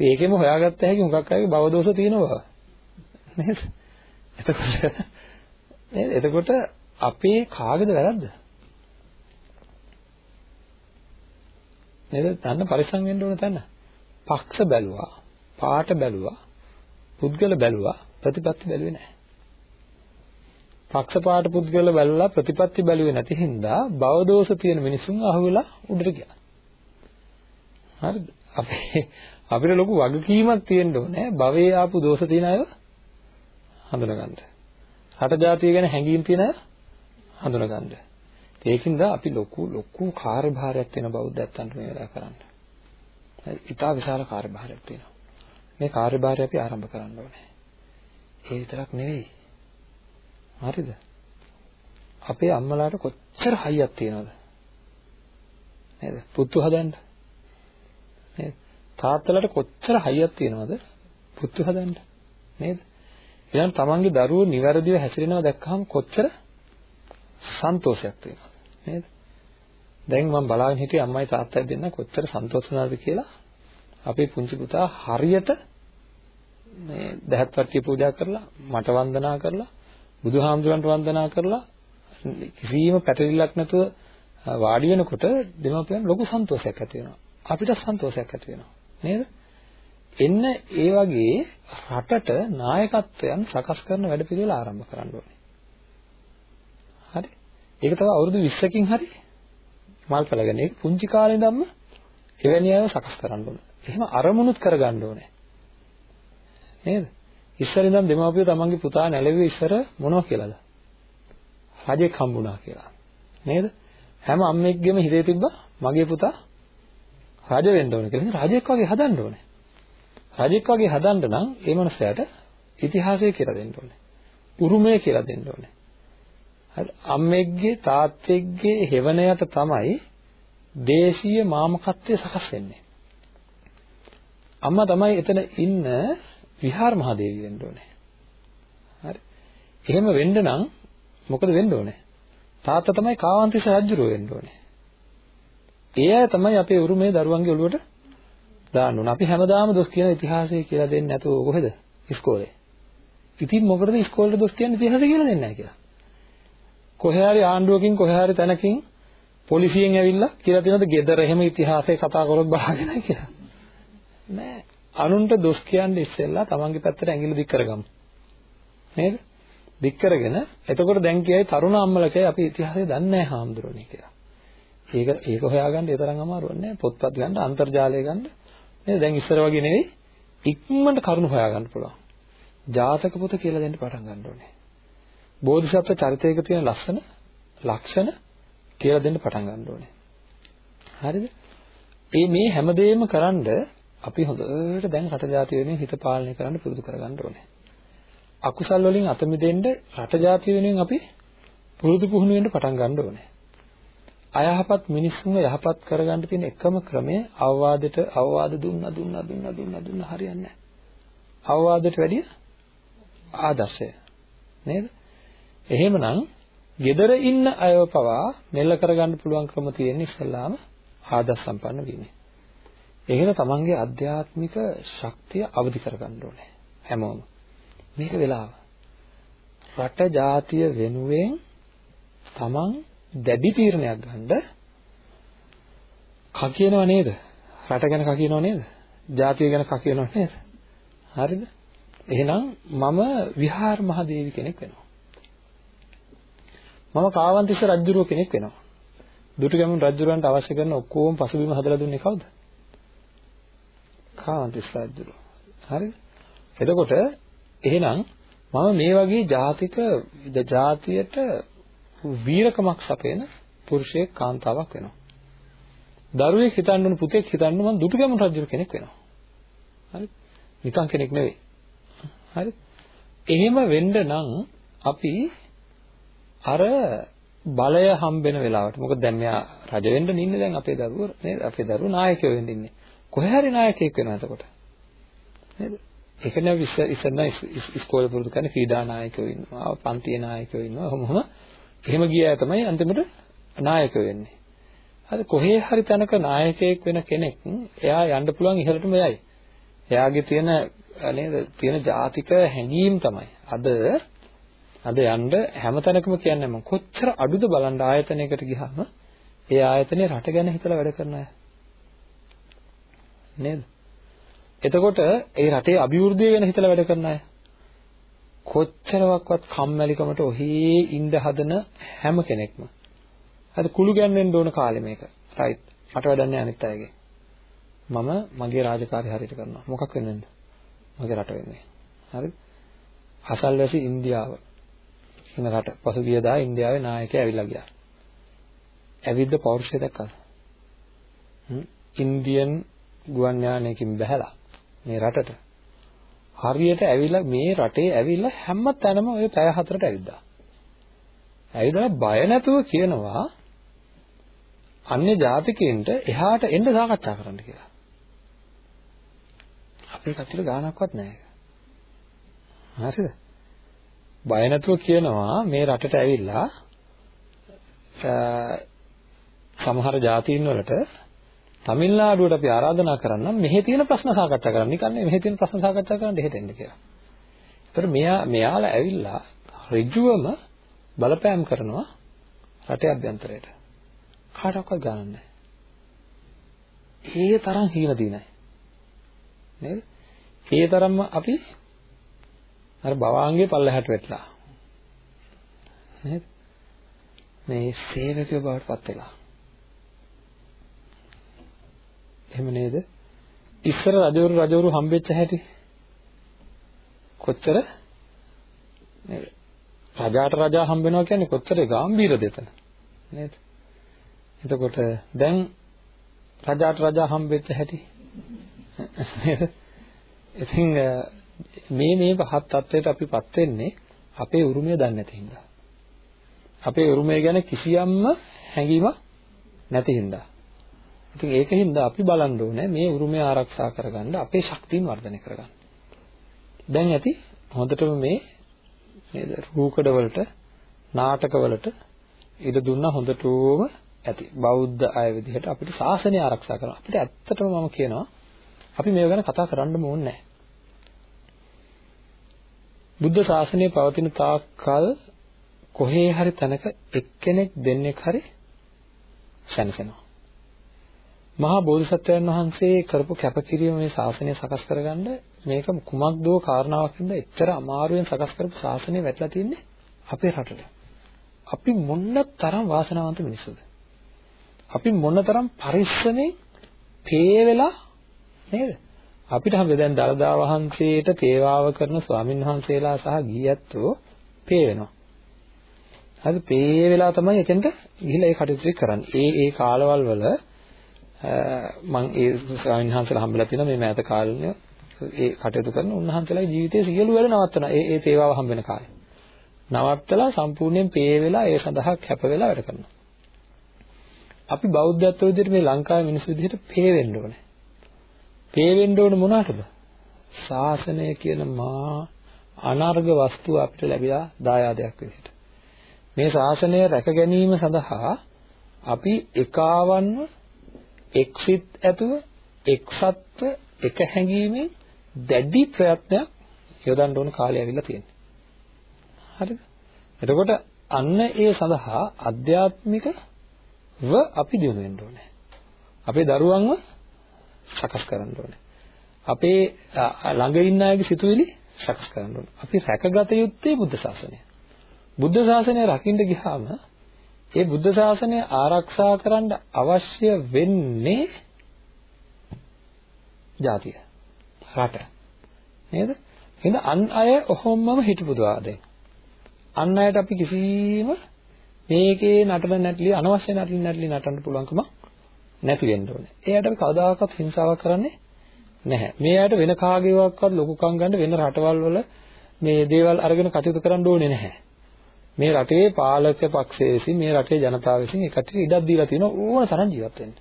ඒකෙම හොයාගත්ත හැකි මොකක් අයගේ භව දෝෂ තියෙන බව නේද? එතකොට නේද? එතකොට අපේ කාගේද වැරද්ද? නේද? තන්න පරිස්සම් වෙන්න ඕන තැන. පක්ෂ බැලුවා පාට බැලුවා පුද්ගල බැලුවා ප්‍රතිපත්ති බැලුවේ නැහැ. පක්ෂපාත පුද්ගල බැලලා ප්‍රතිපත්ති බැලුවේ නැති හින්දා භවදෝෂ තියෙන මිනිසුන් අහුවෙලා උඩට ගියා. හරිද? අපේ අපිට ලොකු වගකීමක් තියෙන්න ඕනේ භවයේ ආපු දෝෂ තියෙන අය හඳුනගන්න. රට ජාතිය ගැන හැඟීම් තියෙන අය හඳුනගන්න. ඒකින්ද අපි ලොකු ලොකු කාර්යභාරයක් තියෙන බෞද්ධයන්ට මේ වෙලාව කරන්න. ඉතා විශාල කාර්යභාරයක් තියෙනවා. මේ කාර්යභාරය අපි ආරම්භ කරන්න ඕනේ. ඒ විතරක් නෙවෙයි. හරිද? අපේ අම්මලාට කොච්චර හයියක් තියෙනවද? නේද? පුතු හදන්න. නේද? තාත්තලාට කොච්චර හයියක් තියෙනවද? පුතු හදන්න. නේද? ඊළඟ තමන්ගේ දරුවෝ නිවැරදිව හැසිරෙනවා දැක්කහම කොච්චර සන්තෝෂයක් තියෙනවද? නේද? දැන් මම බලාගෙන හිටියේ අම්මයි තාත්තයි දෙන්න කොච්චර සන්තෝෂ වුණාද කියලා අපේ පුංචි පුතා හරියට මේ දහත් වට්ටිය පූජා කරලා මට වන්දනා කරලා බුදුහාමුදුරන්ට වන්දනා කරලා කිසිම පැටලිල්ලක් නැතුව වාඩි වෙනකොට දෙමාපියන් ලොකු සන්තෝෂයක් ඇති වෙනවා. අපිට සන්තෝෂයක් ඇති වෙනවා. නේද? එන්න ඒ වගේ රටට නායකත්වයන් සකස් කරන වැඩපිළිවෙල ආරම්භ කරන්න ඕනේ. හරි? ඒක තව අවුරුදු 20කින් හරි මල් පැලගෙන ඒක පුංචි කාලේ ඉඳන්ම එවැනි අයව සකස් කරන්න ඕනේ. එහෙම අරමුණුත් කරගන්න ඕනේ. නේද? ඉස්සර ඉඳන් දෙමාපියෝ තමන්ගේ පුතා නැලෙව්වේ ඉස්සර මොනවා කියලාද? රජෙක් හම්බුණා කියලා. නේද? හැම අම්මෙක්ගේම හිතේ තිබ්බා මගේ පුතා රජ වෙන්න ඕනේ කියලා. රජෙක් වගේ හදන්න ඕනේ. රජෙක් වගේ හදන්න නම් ඒ මනුස්සයාට ඉතිහාසය කියලා දෙන්න ඕනේ. උරුමය කියලා දෙන්න ඕනේ. හරි අම්මෙක්ගේ තාත්තෙක්ගේ හෙවණයට තමයි දේශීය මාමකත්වය සකස් වෙන්නේ. අම්මා තමයි එතන ඉන්න විහාර මහදේවිය වෙන්න ඕනේ. හරි. එහෙම වෙන්න නම් මොකද වෙන්න ඕනේ? තාත්තා තමයි කාවන්තිස රජුරෝ වෙන්න ඕනේ. ඒ අය තමයි අපේ උරුමේ දරුවන්ගේ ඔළුවට දාන්න ඕන. අපි හැමදාම දොස් කියන ඉතිහාසය කියලා දෙන්නේ නැතුව කොහෙද? ඉස්කෝලේ. ඉතින් මොකටද ඉස්කෝලේ දොස් කියන්නේ ඉතිහාසය කියලා දෙන්නේ නැහැ කියලා? කොහේ හරි ආණ්ඩුවකින් කොහේ හරි තැනකින් පොලිසියෙන් ඇවිල්ලා කියලා තියෙනවද ගෙදර එහෙම ඉතිහාසය කතා කරොත් බලාගෙනයි කියලා. නෑ. අනුන්ට දොස් කියන්නේ ඉස්සෙල්ලා තමන්ගේ පැත්තට ඇඟිලි දික් කරගමු. නේද? දික් කරගෙන එතකොට දැන් කියයි තරුණ අම්මලා කියයි අපි ඉතිහාසය දන්නේ නැහැ හාමුදුරනේ කියලා. ඒක ඒක හොයාගන්න ඒ තරම් අමාරුවක් නෑ. පොත්පත් ගන්න, අන්තර්ජාලය ගන්න. නේද? දැන් ඉස්සර වගේ නෙවෙයි ඉක්මනට කරුණු හොයාගන්න පුළුවන්. ජාතක පොත කියලා දෙන්න පටන් ගන්න ඕනේ. බෝධිසත්ව චරිතයක තියෙන ලස්සන ලක්ෂණ කියලා දෙන්න පටන් ගන්න ඕනේ. හරිද? ඒ මේ හැමදේම කරන්ඩ අපි හොඳට දැන් රට ජාතිය වෙනුවෙන් හිත පාලනය කරන්න පුරුදු කරගන්න ඕනේ. අකුසල් වලින් අත මිදෙන්න රට ජාතිය වෙනුවෙන් අපි පුරුදු පුහුණු වෙන්න පටන් ගන්න ඕනේ. අයහපත් මිනිස්සුන්ව යහපත් කරගන්න තියෙන එකම ක්‍රමය අවවාදයට අවවාද දුන්නා දුන්නා දුන්නා දුන්නා දුන්නා හරියන්නේ නැහැ. අවවාදයට වැඩිය ආදර්ශය. නේද? එහෙමනම් gedara ඉන්න අයව පවා මෙල්ල කරගන්න පුළුවන් ක්‍රම තියෙන ඉස්සල්ලාම ආදර්ශ සම්පන්න වීමේ. ඒකද තමන්ගේ අධ්‍යාත්මික ශක්තිය අවදි කරගන්න ඕනේ හැමෝම. මේක වෙලාව. රට ජාතිය වෙනුවෙන් තමන් දැඩි තීරණයක් ගන්න ක කියනව නේද? රට ගැන ක කියනව නේද? ජාතිය ගැන ක කියනව නේද? හරිද? එහෙනම් මම විහාර මහදේවි කෙනෙක් වෙනවා. මම කාවන්තිස්ස රජුරුව කෙනෙක් වෙනවා. දුටුගැමුණු රජුරවන්ට අවශ්‍ය කරන ඔක්කොම පසුබිම හදලා දුන්නේ කවුද? කාවන්තිස්ස රජුරුව. හරිද? එතකොට එහෙනම් මම මේ වගේ ජාතික ජාතියට වීරකමක් සපයන පුරුෂයෙක් කාන්තාවක් වෙනවා. දරුවෙක් හිතන්න ඕන පුතෙක් හිතන්න මම දුටුගැමුණු රජු කෙනෙක් වෙනවා. හරි? නිකන් කෙනෙක් නෙවෙයි. හරි? එහෙම වෙන්න නම් අපි අර බලය හම්බෙන වෙලාවට මොකද දැන් මෙයා රජ වෙන්න ඉන්නේ දැන් අපේ දරුවෝ නේද අපේ දරුවෝ නායකයෝ වෙන්න ඉන්නේ කොහේ හරි නායකයෙක් වෙනවා එතකොට. නේද? ඒක නේ ඉස්සෙල්ල ඉස්කෝලේ පුරුදු කරන ක්‍රීඩා නායකයෝ ඉන්නවා පන්තියේ නායකයෝ ඉන්නවා කොහොමම එහෙම ගියා තමයි අන්තිමට නායක වෙන්නේ. හරි කොහේ හරි තැනක නායකයෙක් වෙන කෙනෙක් එයා යන්න පුළුවන් ඉහළටම යයි. එයාගේ තියෙන නේද තියෙන ජාතික හැඟීම් තමයි. අද අද යන්න හැමතැනකම කියන්නේ මම කොච්චර අඩුද බලන්න ආයතනයකට ගියාම ඒ ආයතනයේ රට ගැන හිතලා වැඩ කරන අය. නේද? එතකොට ඒ රටේ අභිවෘද්ධිය ගැන හිතලා වැඩ කරන අය කොච්චරවත් කම්මැලිකමට ඔහේ ඉඳ හදන හැම කෙනෙක්ම. හරි කුළු ගැන්වෙන්න ඕන කාලේ මේක. රයිට්. මට වැඩක් නෑ අනිත් අයගේ. මම මගේ රාජකාරි හරියට කරනවා. මොකක් වෙන්නද? මගේ රට වෙන්නේ. හරි අසල්වැසි ඉන්දියාව. කියන රට. පසුගිය දා ඉන්දියාවේ නායකයා ඇවිල්ලා ගියා. ඇවිද්ද පෞරුෂය දැක්කද? ඉන්දියන් ගුවන් යානයකින් බැහැලා මේ රටට හරියට ඇවිල්ලා මේ රටේ ඇවිල්ලා හැම තැනම ওই පැය හතරට ඇවිද්දා. ඇවිදලා බය නැතුව කියනවා අන්‍ය ජාතිකයින්ට එහාට එන්න සාකච්ඡා කරන්න කියලා. අපේ කට්ටියට ගාණක්වත් නැහැ. හරිද? බය නැතුව කියනවා මේ රටට ඇවිල්ලා සමහර ජාතීන් වලට තමිල්නාඩුවට අපි ආරාධනා කරන්නම් මෙහි තියෙන ප්‍රශ්න සාකච්ඡා කරන්න. නිකන් මෙහි තියෙන ප්‍රශ්න සාකච්ඡා කරන්න එහෙට එන්න කියලා. ඒතර මෙයා මෙයාලා ඇවිල්ලා ඍජුවම බලපෑම් කරනවා රටේ අභ්‍යන්තරයට. කාටවත් ගානක් නැහැ. ඒ තරම් හීන දිනයි. නේද? ඒ තරම්ම අපි අර භවාංගේ පල්ලෙහාට වැටලා. නේද? මේ සේවකයෝ බවට පත් වෙලා. එහෙම නේද? ඉස්සර රජවරු රජවරු හම්බෙච්ච හැටි කොච්චර නේද? රජාට රජා හම්බ වෙනවා කියන්නේ කොච්චර ගැඹීරද එතන නේද? එතකොට දැන් රජාට රජා හම්බෙච්ච හැටි නේද? ඉතින් මේ මේ පහත් තත්වයට අපිපත් වෙන්නේ අපේ උරුමය දන්නේ නැති හින්දා. අපේ උරුමය ගැන කිසියම්ම හැඟීමක් නැති හින්දා. ඉතින් ඒකින්ද අපි බලන්න ඕනේ මේ උරුමය ආරක්ෂා කරගන්න අපේ ශක්තියන් වර්ධනය කරගන්න. දැන් ඇති හොඳටම මේ නේද රූකඩ වලට නාටක වලට ඉඩ දුන්නා හොඳටම ඇති. බෞද්ධ අය විදිහට අපිට ශාසනය ආරක්ෂා කරනවා. අපිට ඇත්තටම මම කියනවා අපි මේව ගැන කතා කරන්න ඕනේ නැහැ. බුද්ධ ශාසනය පවතින තාක්කල් කොහේ හරි තැනක එක්කෙනෙක් දෙන්නෙක් හරි සැනසෙනවා. මහා බෝධිසත්වයන් වහන්සේ කරපු කැපකිරීම මේ ශාසනය සකස් කරගන්න මේක කුමක්දෝ කාරණාවක් හින්දා එච්චර අමාරුවෙන් සකස් කරපු ශාසනය වැටලා තින්නේ අපේ රටට. අපි මොන්න තරම් වාසනාවන්ත මිනිස්සුද? අපි මොන තරම් පරිස්සමෙන් තේ වෙලා නේද? අපිට හැබැයි දැන් දලදා වහන්සේට තේවාව කරන ස්වාමින් වහන්සේලා සහ ගියැත්තෝ පේ වෙනවා. හරි පේ වෙලා තමයි එතෙන්ට ගිහිල්ලා ඒ කටයුතු කරන්නේ. ඒ ඒ කාලවල වල මම ඒ ස්වාමීන් වහන්සේලා හම්බෙලා තියෙනවා මේ මෑත කාලේ ඒ කටයුතු කරන උන්වහන්සේලාගේ ජීවිතයේ සියලු වැඩ නවත්තනවා. ඒ ඒ තේවාව හම්බ වෙන කාලේ. නවත්තලා සම්පූර්ණයෙන් පේ වෙලා ඒ සඳහා කැප වෙලා වැඩ කරනවා. අපි බෞද්ධත්ව විදිහට මේ ලංකාවේ මිනිස්සු විදිහට පේ වෙන්න ඕනේ. පේ වෙන්න ඕන මොනකටද? ශාසනය කියන මා අනර්ග වස්තුව අපිට ලැබිලා දායාදයක් විදිහට. මේ ශාසනය රැක ගැනීම සඳහා අපි එකාවන්ව එක්සිත ඇතුව එක්සත්ව එක හැඟීමෙන් දැඩි ප්‍රයත්නයක් යොදන්න ඕන කාලය ඇවිල්ලා තියෙනවා. හරිද? එතකොට අන්න ඒ සඳහා අධ්‍යාත්මිකව අපි දිනු වෙන්න ඕනේ. අපේ දරුවන්ව සකස් කරන්න ඕනේ. අපේ ළඟ ඉන්න අයගේ සිතුවිලි සකස් කරන්න ඕනේ. අපි රැකගත යුත්තේ බුද්ධ ශාසනය. බුද්ධ ශාසනය රකින්න ගියාම ඒ බුද්ධ ශාසනය ආරක්ෂා කරන්න අවශ්‍ය වෙන්නේ ජාතිය රට නේද එහෙනම් අන් අය ඔහොමම හිටපුදවා දෙන්න අන් අයට අපි කිසිම මේකේ නටන නැටලි අනවශ්‍ය නැටලි නැටලි නටන්න පුළුවන්කම නැති වෙන්න ඕනේ. එයාට අපි කවදාකවත් හිංසාවක් කරන්නේ නැහැ. මේ අයට වෙන කාගේවත් ලොකුකම් ගන්න වෙන රටවල් වල මේ දේවල් අරගෙන කටයුතු කරන්න ඕනේ නැහැ. මේ රටේ පාලක පක්ෂය විසින් මේ රටේ ජනතාව විසින් එකට ඉඩක් දීලා තියෙන ඕන තරම් ජීවත් වෙන්න.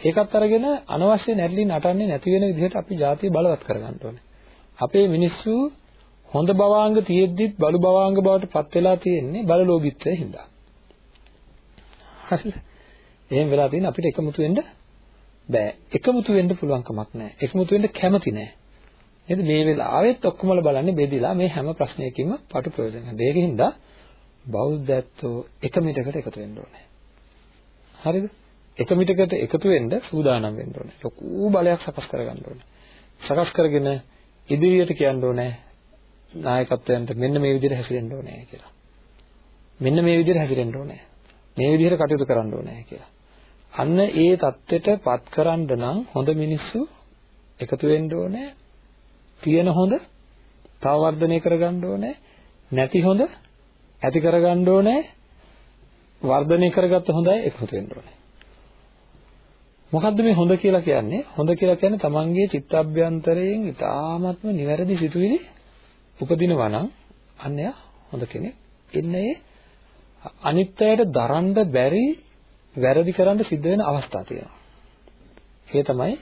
ඒකත් අරගෙන අනවශ්‍ය නැරලි නටන්නේ නැති වෙන විදිහට අපි ජාතිය බලවත් කරගන්න ඕනේ. අපේ මිනිස්සු හොඳ බවාංග තියෙද්දිත් බලු බවාංග බවට පත් වෙලා තියෙන්නේ බලලෝභීත්වයෙන් හින්දා. හරිද? එහෙම වෙලා තියෙන අපිට එකමුතු වෙන්න බෑ. එකමුතු වෙන්න පුළුවන් කමක් නැහැ. එකමුතු වෙන්න කැමති නැහැ. නේද? මේ වෙලාවෙත් ඔක්කොමල බලන්නේ බෙදිලා මේ හැම ප්‍රශ්නයකින්ම පටු ප්‍රයෝජන ගන්න. ඒකින්ද බෞද්ධත්වෝ එක මිටකට එකතු වෙන්න ඕනේ. හරිද? එක මිටකට එකතු වෙන්න සූදානම් වෙන්න ඕනේ. ලොකු බලයක් සකස් කරගන්න ඕනේ. සකස් කරගෙන ඉදිරියට කියන්න ඕනේ නායකත්වයන්ට මෙන්න මේ විදිහට හැසිරෙන්න ඕනේ කියලා. මෙන්න මේ විදිහට හැසිරෙන්න ඕනේ. මේ විදිහට කටයුතු කරන්න ඕනේ කියලා. අන්න ඒ தත්ත්වයට පත් කරන්න නම් හොඳ මිනිස්සු එකතු වෙන්න ඕනේ. තියෙන හොඳ තව වර්ධනය කරගන්න ඕනේ. නැති හොඳ ඇති කරගන්න ඕනේ. වර්ධනය කරගත්ත හොඳයි එකතු වෙන්න ඕනේ. මොකද්ද මේ හොඳ කියලා කියන්නේ? හොඳ කියලා කියන්නේ තමන්ගේ චිත්තඅභ්‍යන්තරයෙන් ඊ타ත්ම නිවැරදි සිතුවිලි උපදිනවා නම් අන්න එයා හොඳ කෙනෙක්. එන්නේ අනිත්‍යයට දරන්න බැරි වැරදි කරන්න සිද්ධ වෙන අවස්ථා තියෙනවා. ඒ තමයි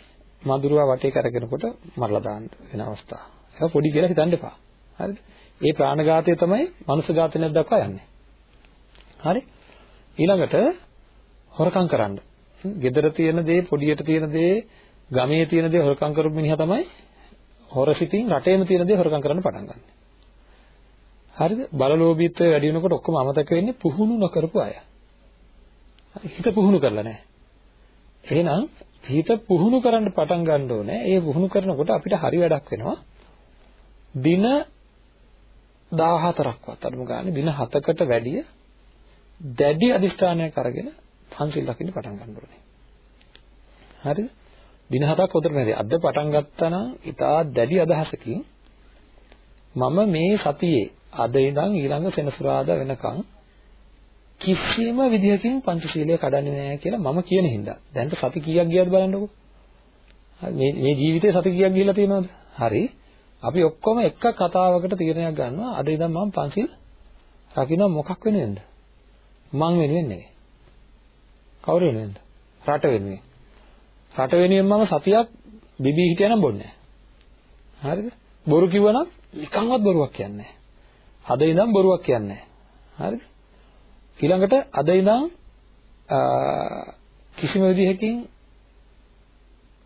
මధుරවා වටේ කරගෙනකොට මරලා දාන්න වෙන අවස්ථා. ඒක පොඩි කියලා හිතන්න එපා. හරිද? ඒ ප්‍රාණඝාතය තමයි මනුෂ්‍ය ඝාතනයක් දක්වා යන්නේ. හරි? ඊළඟට හොරකම් කරන්න. ගෙදර තියෙන දේ, පොඩියට තියෙන දේ, ගමේ තියෙන දේ හොරකම් කරපු මිනිහා තමයි හොරසිතින් රටේම තියෙන දේ හොරකම් කරන්න පටන් ගන්න. හරිද? බලලෝභීත්වය වැඩි වෙනකොට ඔක්කොම අමතක වෙන්නේ පුහුණු නොකරපු අය. හිත පුහුණු කරලා නැහැ. එහෙනම් හිත පුහුණු කරන්න පටන් ගන්න ඕනේ. ඒ පුහුණු කරනකොට අපිට හරි වැඩක් වෙනවා. දින 14ක්වත් අඩුම ගානේ දින 7කට වැඩිය දැඩි අදිස්ථානයක් අරගෙන පන්සිල් රකින්න පටන් ගන්න ඕනේ. හරිද? දින 7ක් උතර නැදී අද පටන් ගත්තා නම් ඉතා දැඩි අදහසකින් මම මේ සතියේ අද ඉඳන් ඊළඟ සෙනසුරාදා වෙනකන් කිසිම විදිහකින් පංචශීලය කඩන්නේ නැහැ කියලා මම කියන හින්දා. දැන් සති කීයක් ගියද බලන්නකෝ. මේ මේ ජීවිතේ සති කීයක් ගිහිලා තියෙනවද? හරි. අපි ඔක්කොම එක කතාවකට තීරණයක් ගන්නවා. අද ඉඳන් මම පංචශීල රකින්න මොකක් වෙනුවෙන්ද? මං වෙනුවෙන් නෙවෙයි. කවුරු වෙනුවෙන්ද? රට වෙනුවෙන්. රට වෙනුවෙන් මම සතියක් බිබී හිටියනම් බොන්නේ නැහැ. හරිද? බොරු කිව්වනම් නිකන්වත් බොරුවක් කියන්නේ නැහැ. අද ඉඳන් බොරුවක් කියන්නේ නැහැ. හරිද? ඊළඟට අද ඉඳන් කිසිම විදිහකින්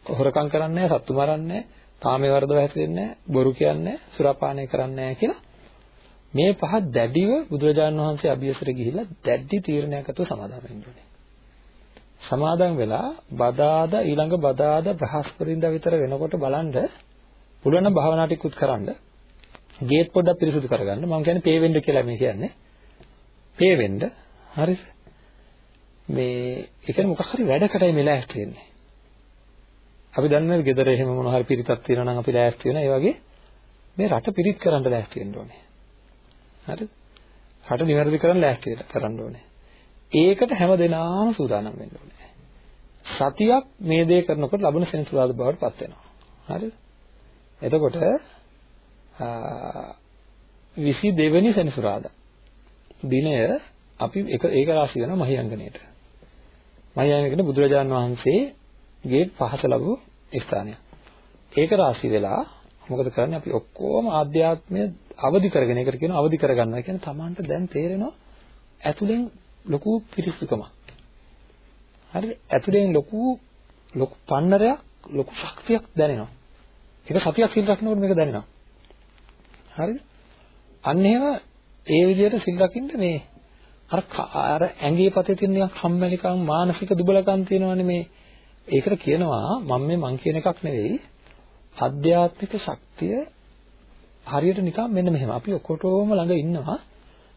හොරකම් කරන්නේ නැහැ, සත්තු මරන්නේ නැහැ, කාමයේ වර්ධව හැසිරෙන්නේ නැහැ, බොරු කියන්නේ නැහැ, සුරාපානය කරන්නේ නැහැ කියලා මේ පහ දැඩිව බුදුරජාණන් වහන්සේ අභියසට ගිහිල්ලා දැඩි තීරණයක් අතව සමාදම් වෙන්න ඕනේ. සමාදම් වෙලා බදාදා ඊළඟ බදාදා බ්‍රහස්පතින්දා විතර වෙනකොට බලන්න පුළුවන් නම් භාවනා ටිකුත් කරන්න. ගේට් පොඩ්ඩක් පිරිසිදු කරගන්න. මම කියන්නේ පේ වෙන්න කියලා මේ කියන්නේ. පේ වෙන්න. හරිද? මේ ඒ කියන්නේ මොකක් හරි වැඩකටයි මේ ලෑස්ති වෙන්නේ. අපි දන්නේ ගෙදර එහෙම මොන හරි පිරිතක් තියෙනවා නම් අපි ලෑස්ති වෙනවා. ඒ වගේ මේ රට පිරිත් කරන්න ලෑස්ති වෙන්න ඕනේ. හරිද? රට නිවැරදි කරන්න ලෑස්ති කරන්න ඕනේ. ඒකට හැමදෙනාම සූදානම් වෙන්න ඕනේ. සතියක් මේ දේ කරනකොට ලබන සෙනසුරාදා බවට පත් වෙනවා. හරිද? එතකොට 22 වෙනි සෙනසුරාදා දිනය අපි එක ඒක රාශි වෙනවා මහියංගණයට. මහියංගණයට බුදුරජාන් වහන්සේගේ පහස ලැබු ස්ථානය. ඒක රාශි වෙලා මොකද කරන්නේ අපි ඔක්කොම ආධ්‍යාත්මය අවදි කරගෙන ඒකට කියනවා අවදි කරගන්නවා කියන්නේ Tamanට දැන් තේරෙනවා ඇතුලෙන් ලොකු පිරිසුකමක්. හරිද? ඇතුලෙන් ලොකු ලොකු පන්නරයක් ලොකු ශක්තියක් දැනෙනවා. ඒක සතියක් සිල් රකින්නකොට මේක දැනෙනවා. හරිද? අන්න එහෙම ඒ විදිහට සිල් රකින්න මේ අර අර ඇඟේ පතේ තියෙන නිකන් කම්මැලිකම් මානසික දුබලකම් තියෙනවනේ මේ ඒකට කියනවා මම මේ මං කියන එකක් නෙවෙයි. අධ්‍යාත්මික ශක්තිය හරියට නිකන් මෙන්න මෙහෙම. අපි ඔකොටම ළඟ ඉන්නවා.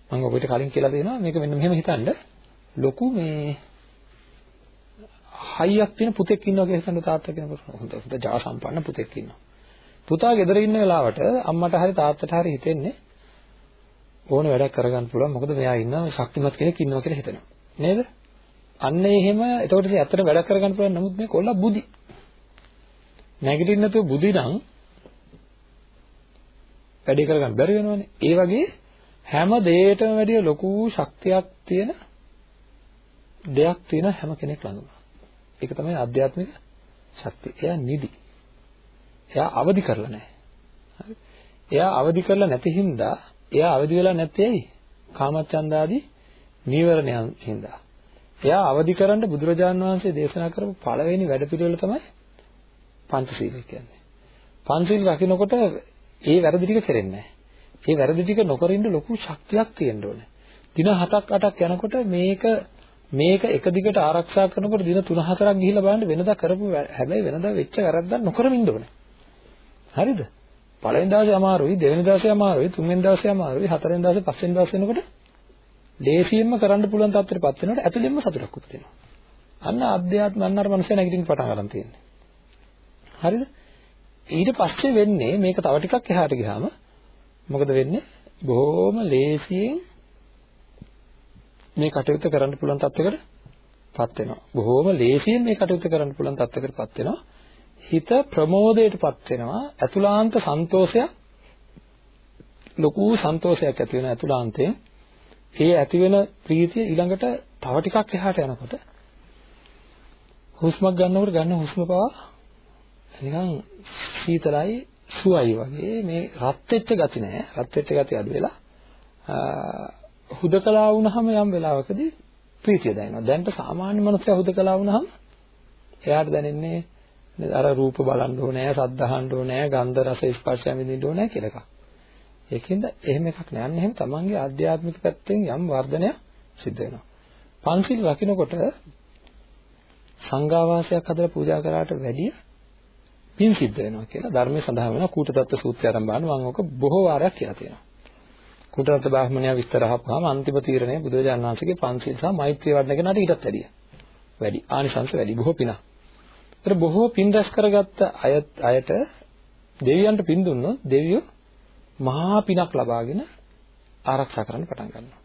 මම ඔබට කලින් කියලා දෙනවා. මේක මෙන්න මෙහෙම හිතන්න. ලොකු මේ හයියක් තියෙන පුතෙක් ඉන්නවා කියලා හිතන්න තාත්තා කෙනෙකුට හොඳ හොඳ ජා සම්පන්න පුතෙක් ඉන්නවා. පුතා ගෙදර ඉන්න වෙලාවට අම්මට හරි තාත්තට හරි හිතෙන්නේ ඕන වැඩක් කරගන්න පුළුවන්. මොකද මෙයා ඉන්නවා ශක්තිමත් කෙනෙක් ඉන්නවා කියලා හිතෙනවා. නේද? අන්න එහෙම එතකොට ඉතින් ඇත්තට වැඩක් කරගන්න පුළුවන් නමුත් මේ කොල්ල බුදි නැගිටින්න නැතුව බුදි නම් වැඩේ කරගන්න බැරි වෙනවනේ ඒ වගේ හැම දෙයකටම වැඩිය ලොකු ශක්තියක් තියෙන දෙයක් තියෙන හැම කෙනෙක් ළඟම. ඒක තමයි ආධ්‍යාත්මික ශක්තිය. එයා නිදි. එයා අවදි කරලා නැහැ. හරි. එයා අවදි කරලා නැති හින්දා එයා අවදි වෙලා නැත්තේ ඇයි? කාමච්ඡන්ද ආදී නීවරණයන් හින්දා. එයා අවදි කරන්න බුදුරජාන් වහන්සේ දේශනා කරපු පළවෙනි වැඩපිළිවෙල තමයි පංචශීලය කියන්නේ. පංචශීල රකින්නකොට ඒ වැරදි ටික කරෙන්නේ නැහැ. ඒ වැරදි ටික නොකර ඉන්න ලොකු ශක්තියක් තියෙන්න ඕනේ. දින 7ක් 8ක් යනකොට මේක මේක එක දිගට ආරක්ෂා කරනකොට දින 3-4ක් ගිහිල්ලා බලන්න වෙනදා කරපු හැබැයි වෙනදා වෙච්ච වැරද්දක් නොකරම ඉන්න ඕනේ. හරිද? පළවෙනි දවසේ අමාරුයි, දෙවෙනි දවසේ අමාරුයි, තුන්වෙනි දවසේ අමාරුයි, හතරවෙනි දවසේ පස්වෙනි දවසේ වෙනකොට දේශියෙන්ම කරන්න පුළුවන් තත්ත්වයටපත් වෙනකොට ඇතුළෙන්ම සතුටක් උපදිනවා. අන්න අධ්‍යාත්ම අන්න අර මනුස්සයා නැගිටින්න පටන් ගන්න තියෙන්නේ. හරිද? ඊට පස්සේ වෙන්නේ මේක තව ටිකක් එහාට ගියාම මොකද වෙන්නේ? බොහොම ලේසියෙන් මේ කටයුත්ත කරන්න පුළුවන් තත්යකටපත් වෙනවා. බොහොම ලේසියෙන් මේ කටයුත්ත කරන්න පුළුවන් තත්යකටපත් වෙනවා. හිත ප්‍රමෝදයටපත් වෙනවා. අතුලාන්ත සන්තෝෂයක් ලොකු සන්තෝෂයක් ඇති වෙන අතුලාන්තයෙන් ඒ ඇති වෙන ප්‍රීතිය ඊළඟට තව ටිකක් එහාට යනකොට හුස්මක් ගන්නකොට ගන්න හුස්ම පවා නිකන් සීතලයි සුවයි වගේ මේ රත් වෙච්ච ගති නෑ. රත් වෙච්ච ගති අඩු වෙලා හුදකලා වුණාම යම් වෙලාවකදී ප්‍රීතිය දැනෙනවා. දැන්ට සාමාන්‍ය මනුස්සයා හුදකලා වුණාම එයාට දැනෙන්නේ අර රූප බලන්න ඕනේ සද්ද අහන්න ඕනේ ගන්ධ රස ස්පර්ශ විඳින්න ඕනේ කියලා එකක්. ඒකින්ද එහෙම එකක් නෑ අන්න එහෙම තමන්ගේ ආධ්‍යාත්මික පැත්තෙන් යම් වර්ධනයක් සිද්ධ වෙනවා පන්සිල් රකින්නකොට සංඝාවාසයක් හදලා පූජා කරාට වැඩිය පින් සිද්ධ වෙනවා කියලා ධර්මයේ සඳහන් වෙනවා කූටදත්ත සූත්‍රය ආරම්භ කරනවා මම ඔක බොහෝ වාරයක් කියලා තියෙනවා. කූටදත්ත බ්‍රාහ්මණයා විස්තර අහපුවාම අන්තිම තීරණය බුදුරජාණන් වහන්සේගේ පන්සිල් සහ මෛත්‍රිය වඩන කෙනාට ඊටත් වැඩිය. වැඩි ආනිසංස වැඩි බොහෝ පිනක්. ඒතර බොහෝ පින් රැස් කරගත්ත අය අයට දෙවියන්ට පින් දුන්නොත් දෙවියෝ මහා පිනක් ලබාගෙන ආරක්ෂා කරන්න පටන් ගන්නවා.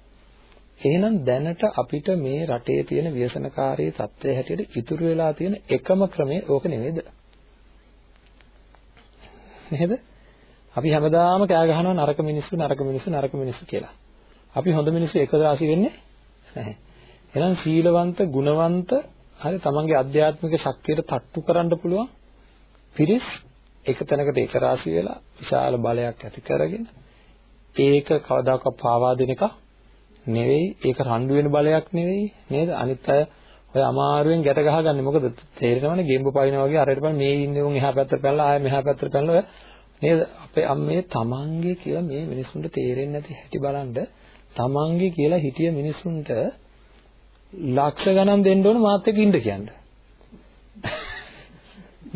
එහෙනම් දැනට අපිට මේ රටේ තියෙන ව්‍යසනකාරී තත්ත්වය හැටියට ඉතුරු වෙලා තියෙන එකම ක්‍රමය ඕක නෙවෙයිද? නේද? අපි හැමදාම කෑ ගහනවා නරක මිනිස්සු නරක මිනිස්සු නරක මිනිස්සු කියලා. අපි හොඳ මිනිස්සු එකදාසි වෙන්නේ නැහැ. එහෙනම් සීලවන්ත, ගුණවන්ත, හරි තමන්ගේ අධ්‍යාත්මික ශක්තියට තට්ටු කරන්න පුළුවන් පිරිස් එක තැනකට එක රාශි වෙලා විශාල බලයක් ඇති කරගෙන ඒක කවදාකවත් පාවා දෙන එක නෙවෙයි. ඒක රණ්ඩු වෙන බලයක් නෙවෙයි නේද? අනිත් අය ඔය අමාරුවෙන් ගැට ගහගන්නේ මොකද? තේරෙනවනේ ගෙම්බ පයින්නා වගේ අරයට බලන්න මේ ඉන්නේ උන් එහා පැත්තට පැනලා ආයෙ මෙහා පැත්තට පැනලා නේද? අපේ අම්මේ තමන්ගේ කියලා මේ මිනිස්සුන්ට තේරෙන්නේ නැති හැටි බලන්න තමන්ගේ කියලා හිටිය මිනිස්සුන්ට ලක්ෂ ගණන් දෙන්න ඕන මාත් එක්ක ඉන්න කියන්නේ.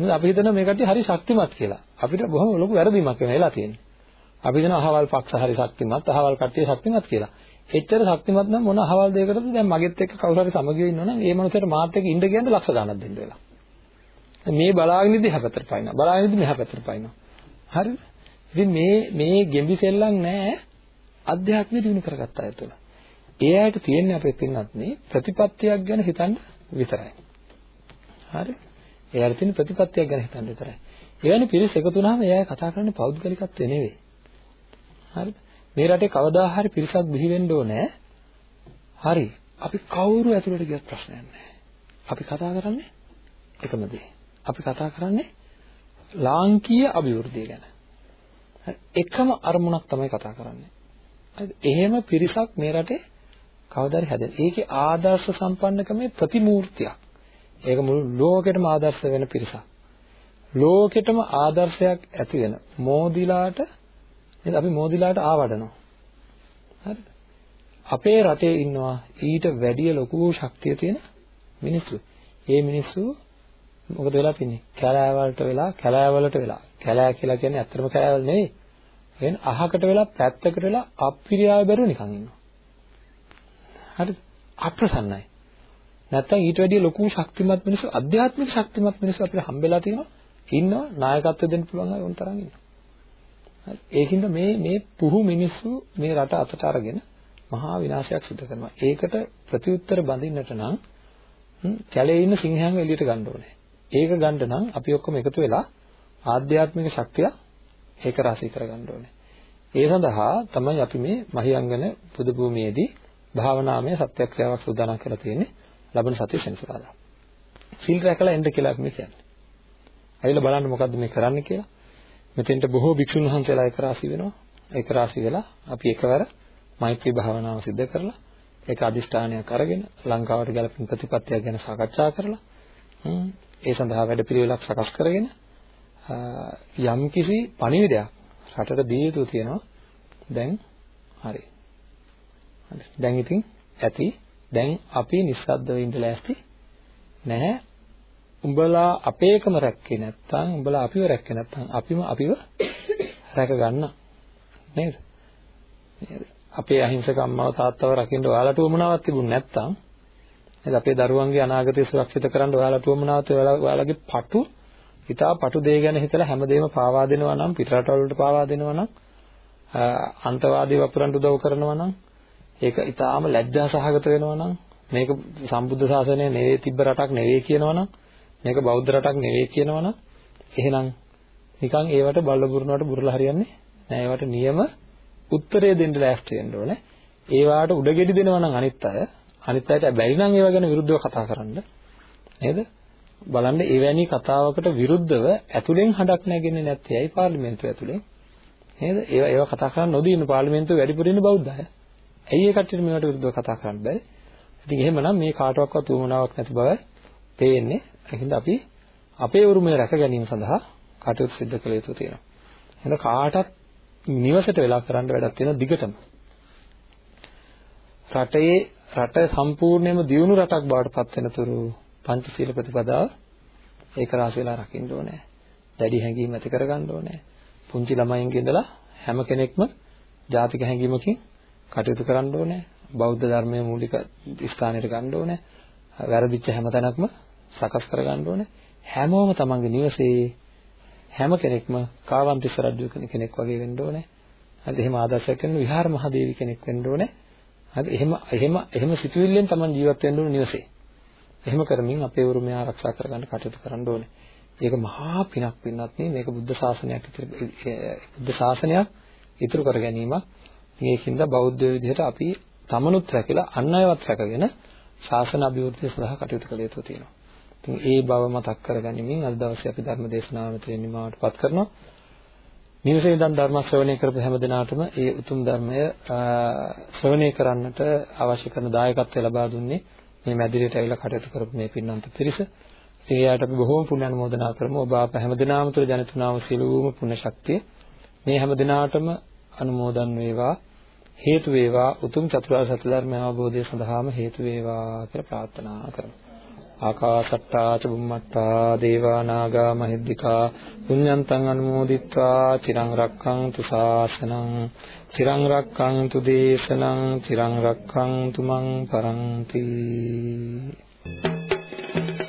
මොකද අපි හිතනවා මේ කට්ටිය හරි ශක්තිමත් කියලා. අපිට බොහොම ලොකු වැරදීමක් වෙලා තියෙන්නේ. අපි හිතනවා අහවල් පක්ෂ හරි ශක්තිමත්, අහවල් කට්ටිය ශක්තිමත් කියලා. එච්චර ශක්තිමත් නම් මොන අහවල් දෙයකටද දැන් මගෙත් එක්ක කවුරු හරි සමගිය ඉන්නවනම් ඒ මනුස්සයාට මාත් එක්ක ඉන්න කියන්නේ ලක්ෂ ගණනක් දෙන්න වෙලා. මේ බලාගෙන ඉඳි එහා පැත්තට පයින්නවා. බලාගෙන ඉඳි මෙහා පැත්තට පයින්නවා. හරිද? ඉතින් මේ මේ ගෙම්බි සෙල්ලම් නෑ අධ්‍යාත්මය දිනු කරගත්ත අය තුළ. ඒ අයට තියෙන්නේ අපේ පින්නත් නේ ප්‍රතිපත්තියක් ගැන හිතන්න විතරයි. හරි? ඒ අයට තියෙන ප්‍රතිපත්තියක් ගැන හිතන්න විතරයි. එවැනි පිරිස් එකතු වුණාම එයා කතා කරන්නේ පෞද්ගලිකත්වය නෙවෙයි. හරිද? මේ රටේ කවදා හරි පිරිසක් බිහි වෙන්න ඕනේ. හරි. අපි කවුරු ඇතුළට ගියත් ප්‍රශ්නයක් නැහැ. අපි කතා කරන්නේ එකම දේ. අපි කතා කරන්නේ ලාංකීය අභිවෘද්ධිය ගැන. එකම අරමුණක් තමයි කතා කරන්නේ. හරිද? එහෙම පිරිසක් මේ රටේ කවදාද හැදෙන්නේ. ඒකේ ආදර්ශ සම්පන්නකමේ ප්‍රතිමූර්තියක්. ඒක මුළු ලෝකෙටම ආදර්ශ වෙන පිරිසක්. ලෝකෙටම ආදර්ශයක් ඇති වෙන මෝදිලාට නේද අපි මෝදිලාට ආවඩනවා. හරිද? අපේ රටේ ඉන්නවා ඊට වැඩිය ලොකු ශක්තිය තියෙන මිනිස්සු. ඒ මිනිස්සු මොකද වෙලා තින්නේ? කැලෑවලට වෙලා කැලෑවලට වෙලා. කැලෑ කියලා කියන්නේ ඇත්තටම කැලෑවල නෙවෙයි. එහෙනම් අහකට වෙලා පැත්තකට වෙලා අප්‍රියාව බැරුව නිකන් ඉන්නවා. හරිද? අප්‍රසන්නයි. නැත්තම් ඊට වැඩිය ලොකු ශක්තිමත් මිනිස්සු අධ්‍යාත්මික ශක්තිමත් මිනිස්සු අපිට හම්බෙලා තියෙනවා. ඉන්නවා නායකත්වය දෙන්න පුළුවන් අය උන් තරම් ඉන්නවා. ඒකින්ද මේ මේ පුහු මිනිස්සු මේ රට අතට අරගෙන මහා විනාශයක් සිදු කරනවා. ඒකට ප්‍රතිඋත්තර බඳින්නට නම් කැලේ ඉන්න සිංහයන්ව එළියට ගන්න ඕනේ. ඒක ගන්න නම් අපි ඔක්කොම එකතු වෙලා ආධ්‍යාත්මික ශක්තිය ඒක රාශී කරගන්න ඕනේ. ඒ සඳහා තමයි අපි මේ මහියංගන පුදු භූමියේදී භාවනාමය සත්‍යක්‍රියාවක් සූදානම් කරලා තියෙන්නේ ලබන සතිය සෙනසුරාදා. සිල් රැකලා එන්න කියලා අපි කියන්නේ. ඇවිල්ලා බලන්න මොකද්ද මේ කරන්න කියලා. මෙතෙන්ට බොහෝ භික්ෂුන් වහන්සේලා එක රාශි වෙනවා. එක රාශි වෙලා අපි එකවර මෛත්‍රී භාවනාව සිදු කරලා ඒක අදිෂ්ඨානයක් අරගෙන ලංකාවට ගැලපෙන ප්‍රතිපත්තියක් ගැන සාකච්ඡා කරලා ඒ සඳහා වැඩපිළිවෙලක් සකස් කරගෙන යම්කිසි පණිවිඩයක් රටට දී යුතු තියෙනවා. දැන් හරි. හරි. දැන් ඉතින් ඇති දැන් අපි නිස්සද්දව ඉඳලා ඇස්ති නැහැ. උඹලා අපේකම රැක්කේ නැත්තම් උඹලා අපිව රැක්කේ නැත්තම් අපිම අපිව රැක ගන්න. නේද? අපේ අහිංසක අම්මව තාත්තව රකින්න ඔයාලට උවමනාවක් තිබුණ නැත්තම් නේද? අපේ දරුවන්ගේ අනාගතය සුරක්ෂිත කරන්න ඔයාලට උවමනාවක් ඔයාලගේ පටු හිතා පටු දේ ගැන හිතලා හැමදේම පාවා දෙනවා නම් පිටරටවල වලට පාවා දෙනවා නම් අන්තවාදී වපුරන්ට උදව් කරනවා නම් ඒක ඊටාම ලැජ්ජා සහගත වෙනවා නම් මේක සම්බුද්ධ ශාසනය නෙවෙයි තිබ්බ රටක් නෙවෙයි කියනවා නම් මේක බෞද්ධ රටක් නෙවෙයි කියනවා නම් එහෙනම් නිකන් ඒවට බල්ල බුරනවට බුරලා හරියන්නේ නෑ ඒවට නියම උත්තරය දෙන්න ලෑස්ති වෙන්න ඕනේ. ඒවාට උඩගෙඩි දෙනවා නම් අනිත් අය අනිත් අයට බැරි නම් ඒවා ගැන විරුද්ධව කතා කරන්න. නේද? බලන්න එවැනි කතාවකට විරුද්ධව ඇතුලෙන් හඩක් නැගෙන්නේ නැත්තේ ඇයි පාර්ලිමේන්තුව ඇතුලේ නේද? ඒවා ඒවා කතා කරන්න නොදී ඉන්න පාර්ලිමේන්තුව වැඩිපුර ඉන්න බෞද්ධ අය ඇයි ඒ කට්ටියට මේවට විරුද්ධව කතා කරන්න බැරි ඉතින් එහෙමනම් මේ කාටවත් උවමනාවක් නැති බව පේන්නේ ඒකින්ද අපි අපේ උරුමය රැක ගැනීම සඳහා කටයුතු සිදු කළ යුතු තියෙනවා එහෙනම් කාටත් නිවසට වෙලා කරන්න වැඩක් තියෙන දිගටම රටේ රට සම්පූර්ණයෙන්ම දියුණු රටක් බවට පත් වෙනතුරු පංචශීල ප්‍රතිපදාව ඒක රාශි වෙලා රකින්න ඕනේ. දැඩි හැඟීම් ඇති කරගන්න ඕනේ. පුංචි ළමයින්ගේ ඉඳලා හැම කෙනෙක්ම ජාතික හැඟීමකින් කටයුතු කරන්න ඕනේ. බෞද්ධ ධර්මයේ මූලික ස්ථානයට ගන්න ඕනේ. වැරදිච්ච හැම තැනක්ම සකස් කරගන්න ඕනේ. හැමෝම තමන්ගේ නිවසේ හැම කෙනෙක්ම කාවන්තිස්ස රජු කෙනෙක් වගේ වෙන්න ඕනේ. හරි එහෙම ආදර්ශයක් කරන විහාර මහදේවි කෙනෙක් වෙන්න ඕනේ. හරි එහෙම එහෙම එහෙම සිතුවිල්ලෙන් තමන් ජීවත් වෙන්න ඕනේ නිවසේ. එහෙම කරමින් අපේ උරුමය ආරක්ෂා කරගන්න කටයුතු කරන්න ඕනේ. ඒක මහා පිනක් පින්නත් නේ මේක බුද්ධ ශාසනයක් බුද්ධ ශාසනයක් ඉතුරු කර ගැනීමක්. මේකින්ද බෞද්ධ විදිහට අපි තමනුත් රැකලා අන් අයවත් රැකගෙන ශාසන අභිවෘද්ධිය සඳහා කටයුතු කළ යුතු තියෙනවා. ඉතින් ඒ බව මතක් කරගනිමින් අද දවසේ අපි ධර්ම දේශනාව මෙතනින් නිමවටපත් කරනවා. නිවසේ ඉඳන් ධර්ම ශ්‍රවණය කරපු හැම දිනාටම ඒ උතුම් ධර්මය ශ්‍රවණය කරන්නට අවශ්‍ය කරන දායකත්වය ලබා දුන්නේ මේ මැදිරියට ඇවිල්ලා කටයුතු කරපු මේ පින්නන්ත පිරිස. ඉතින් එයාට අපි බොහෝම පුණ්‍ය අනුමෝදනා කරමු. ඔබ අප හැම දිනාම තුළ ජනිතුනාව සියලුම පුණ්‍ය ශක්තිය මේ හැම දිනාටම අනුමෝදන් වේවා. හේතු වේවා උතුම් චතුරාර්ය සත්‍ය ධර්ම අවබෝධය සඳහාම හේතු වේවා කියලා ප්‍රාර්ථනා කරමු. ආකාසට්ටා ච බුම්මට්ටා දේවා නාග මහිද්దికා පුඤ්ඤන්තං අනුමෝදිත්වා චිරං රක්ඛන්තු ශාසනං චිරං රක්ඛන්තු දේශනං චිරං රක්ඛන්තු මං පරන්ති Thank you.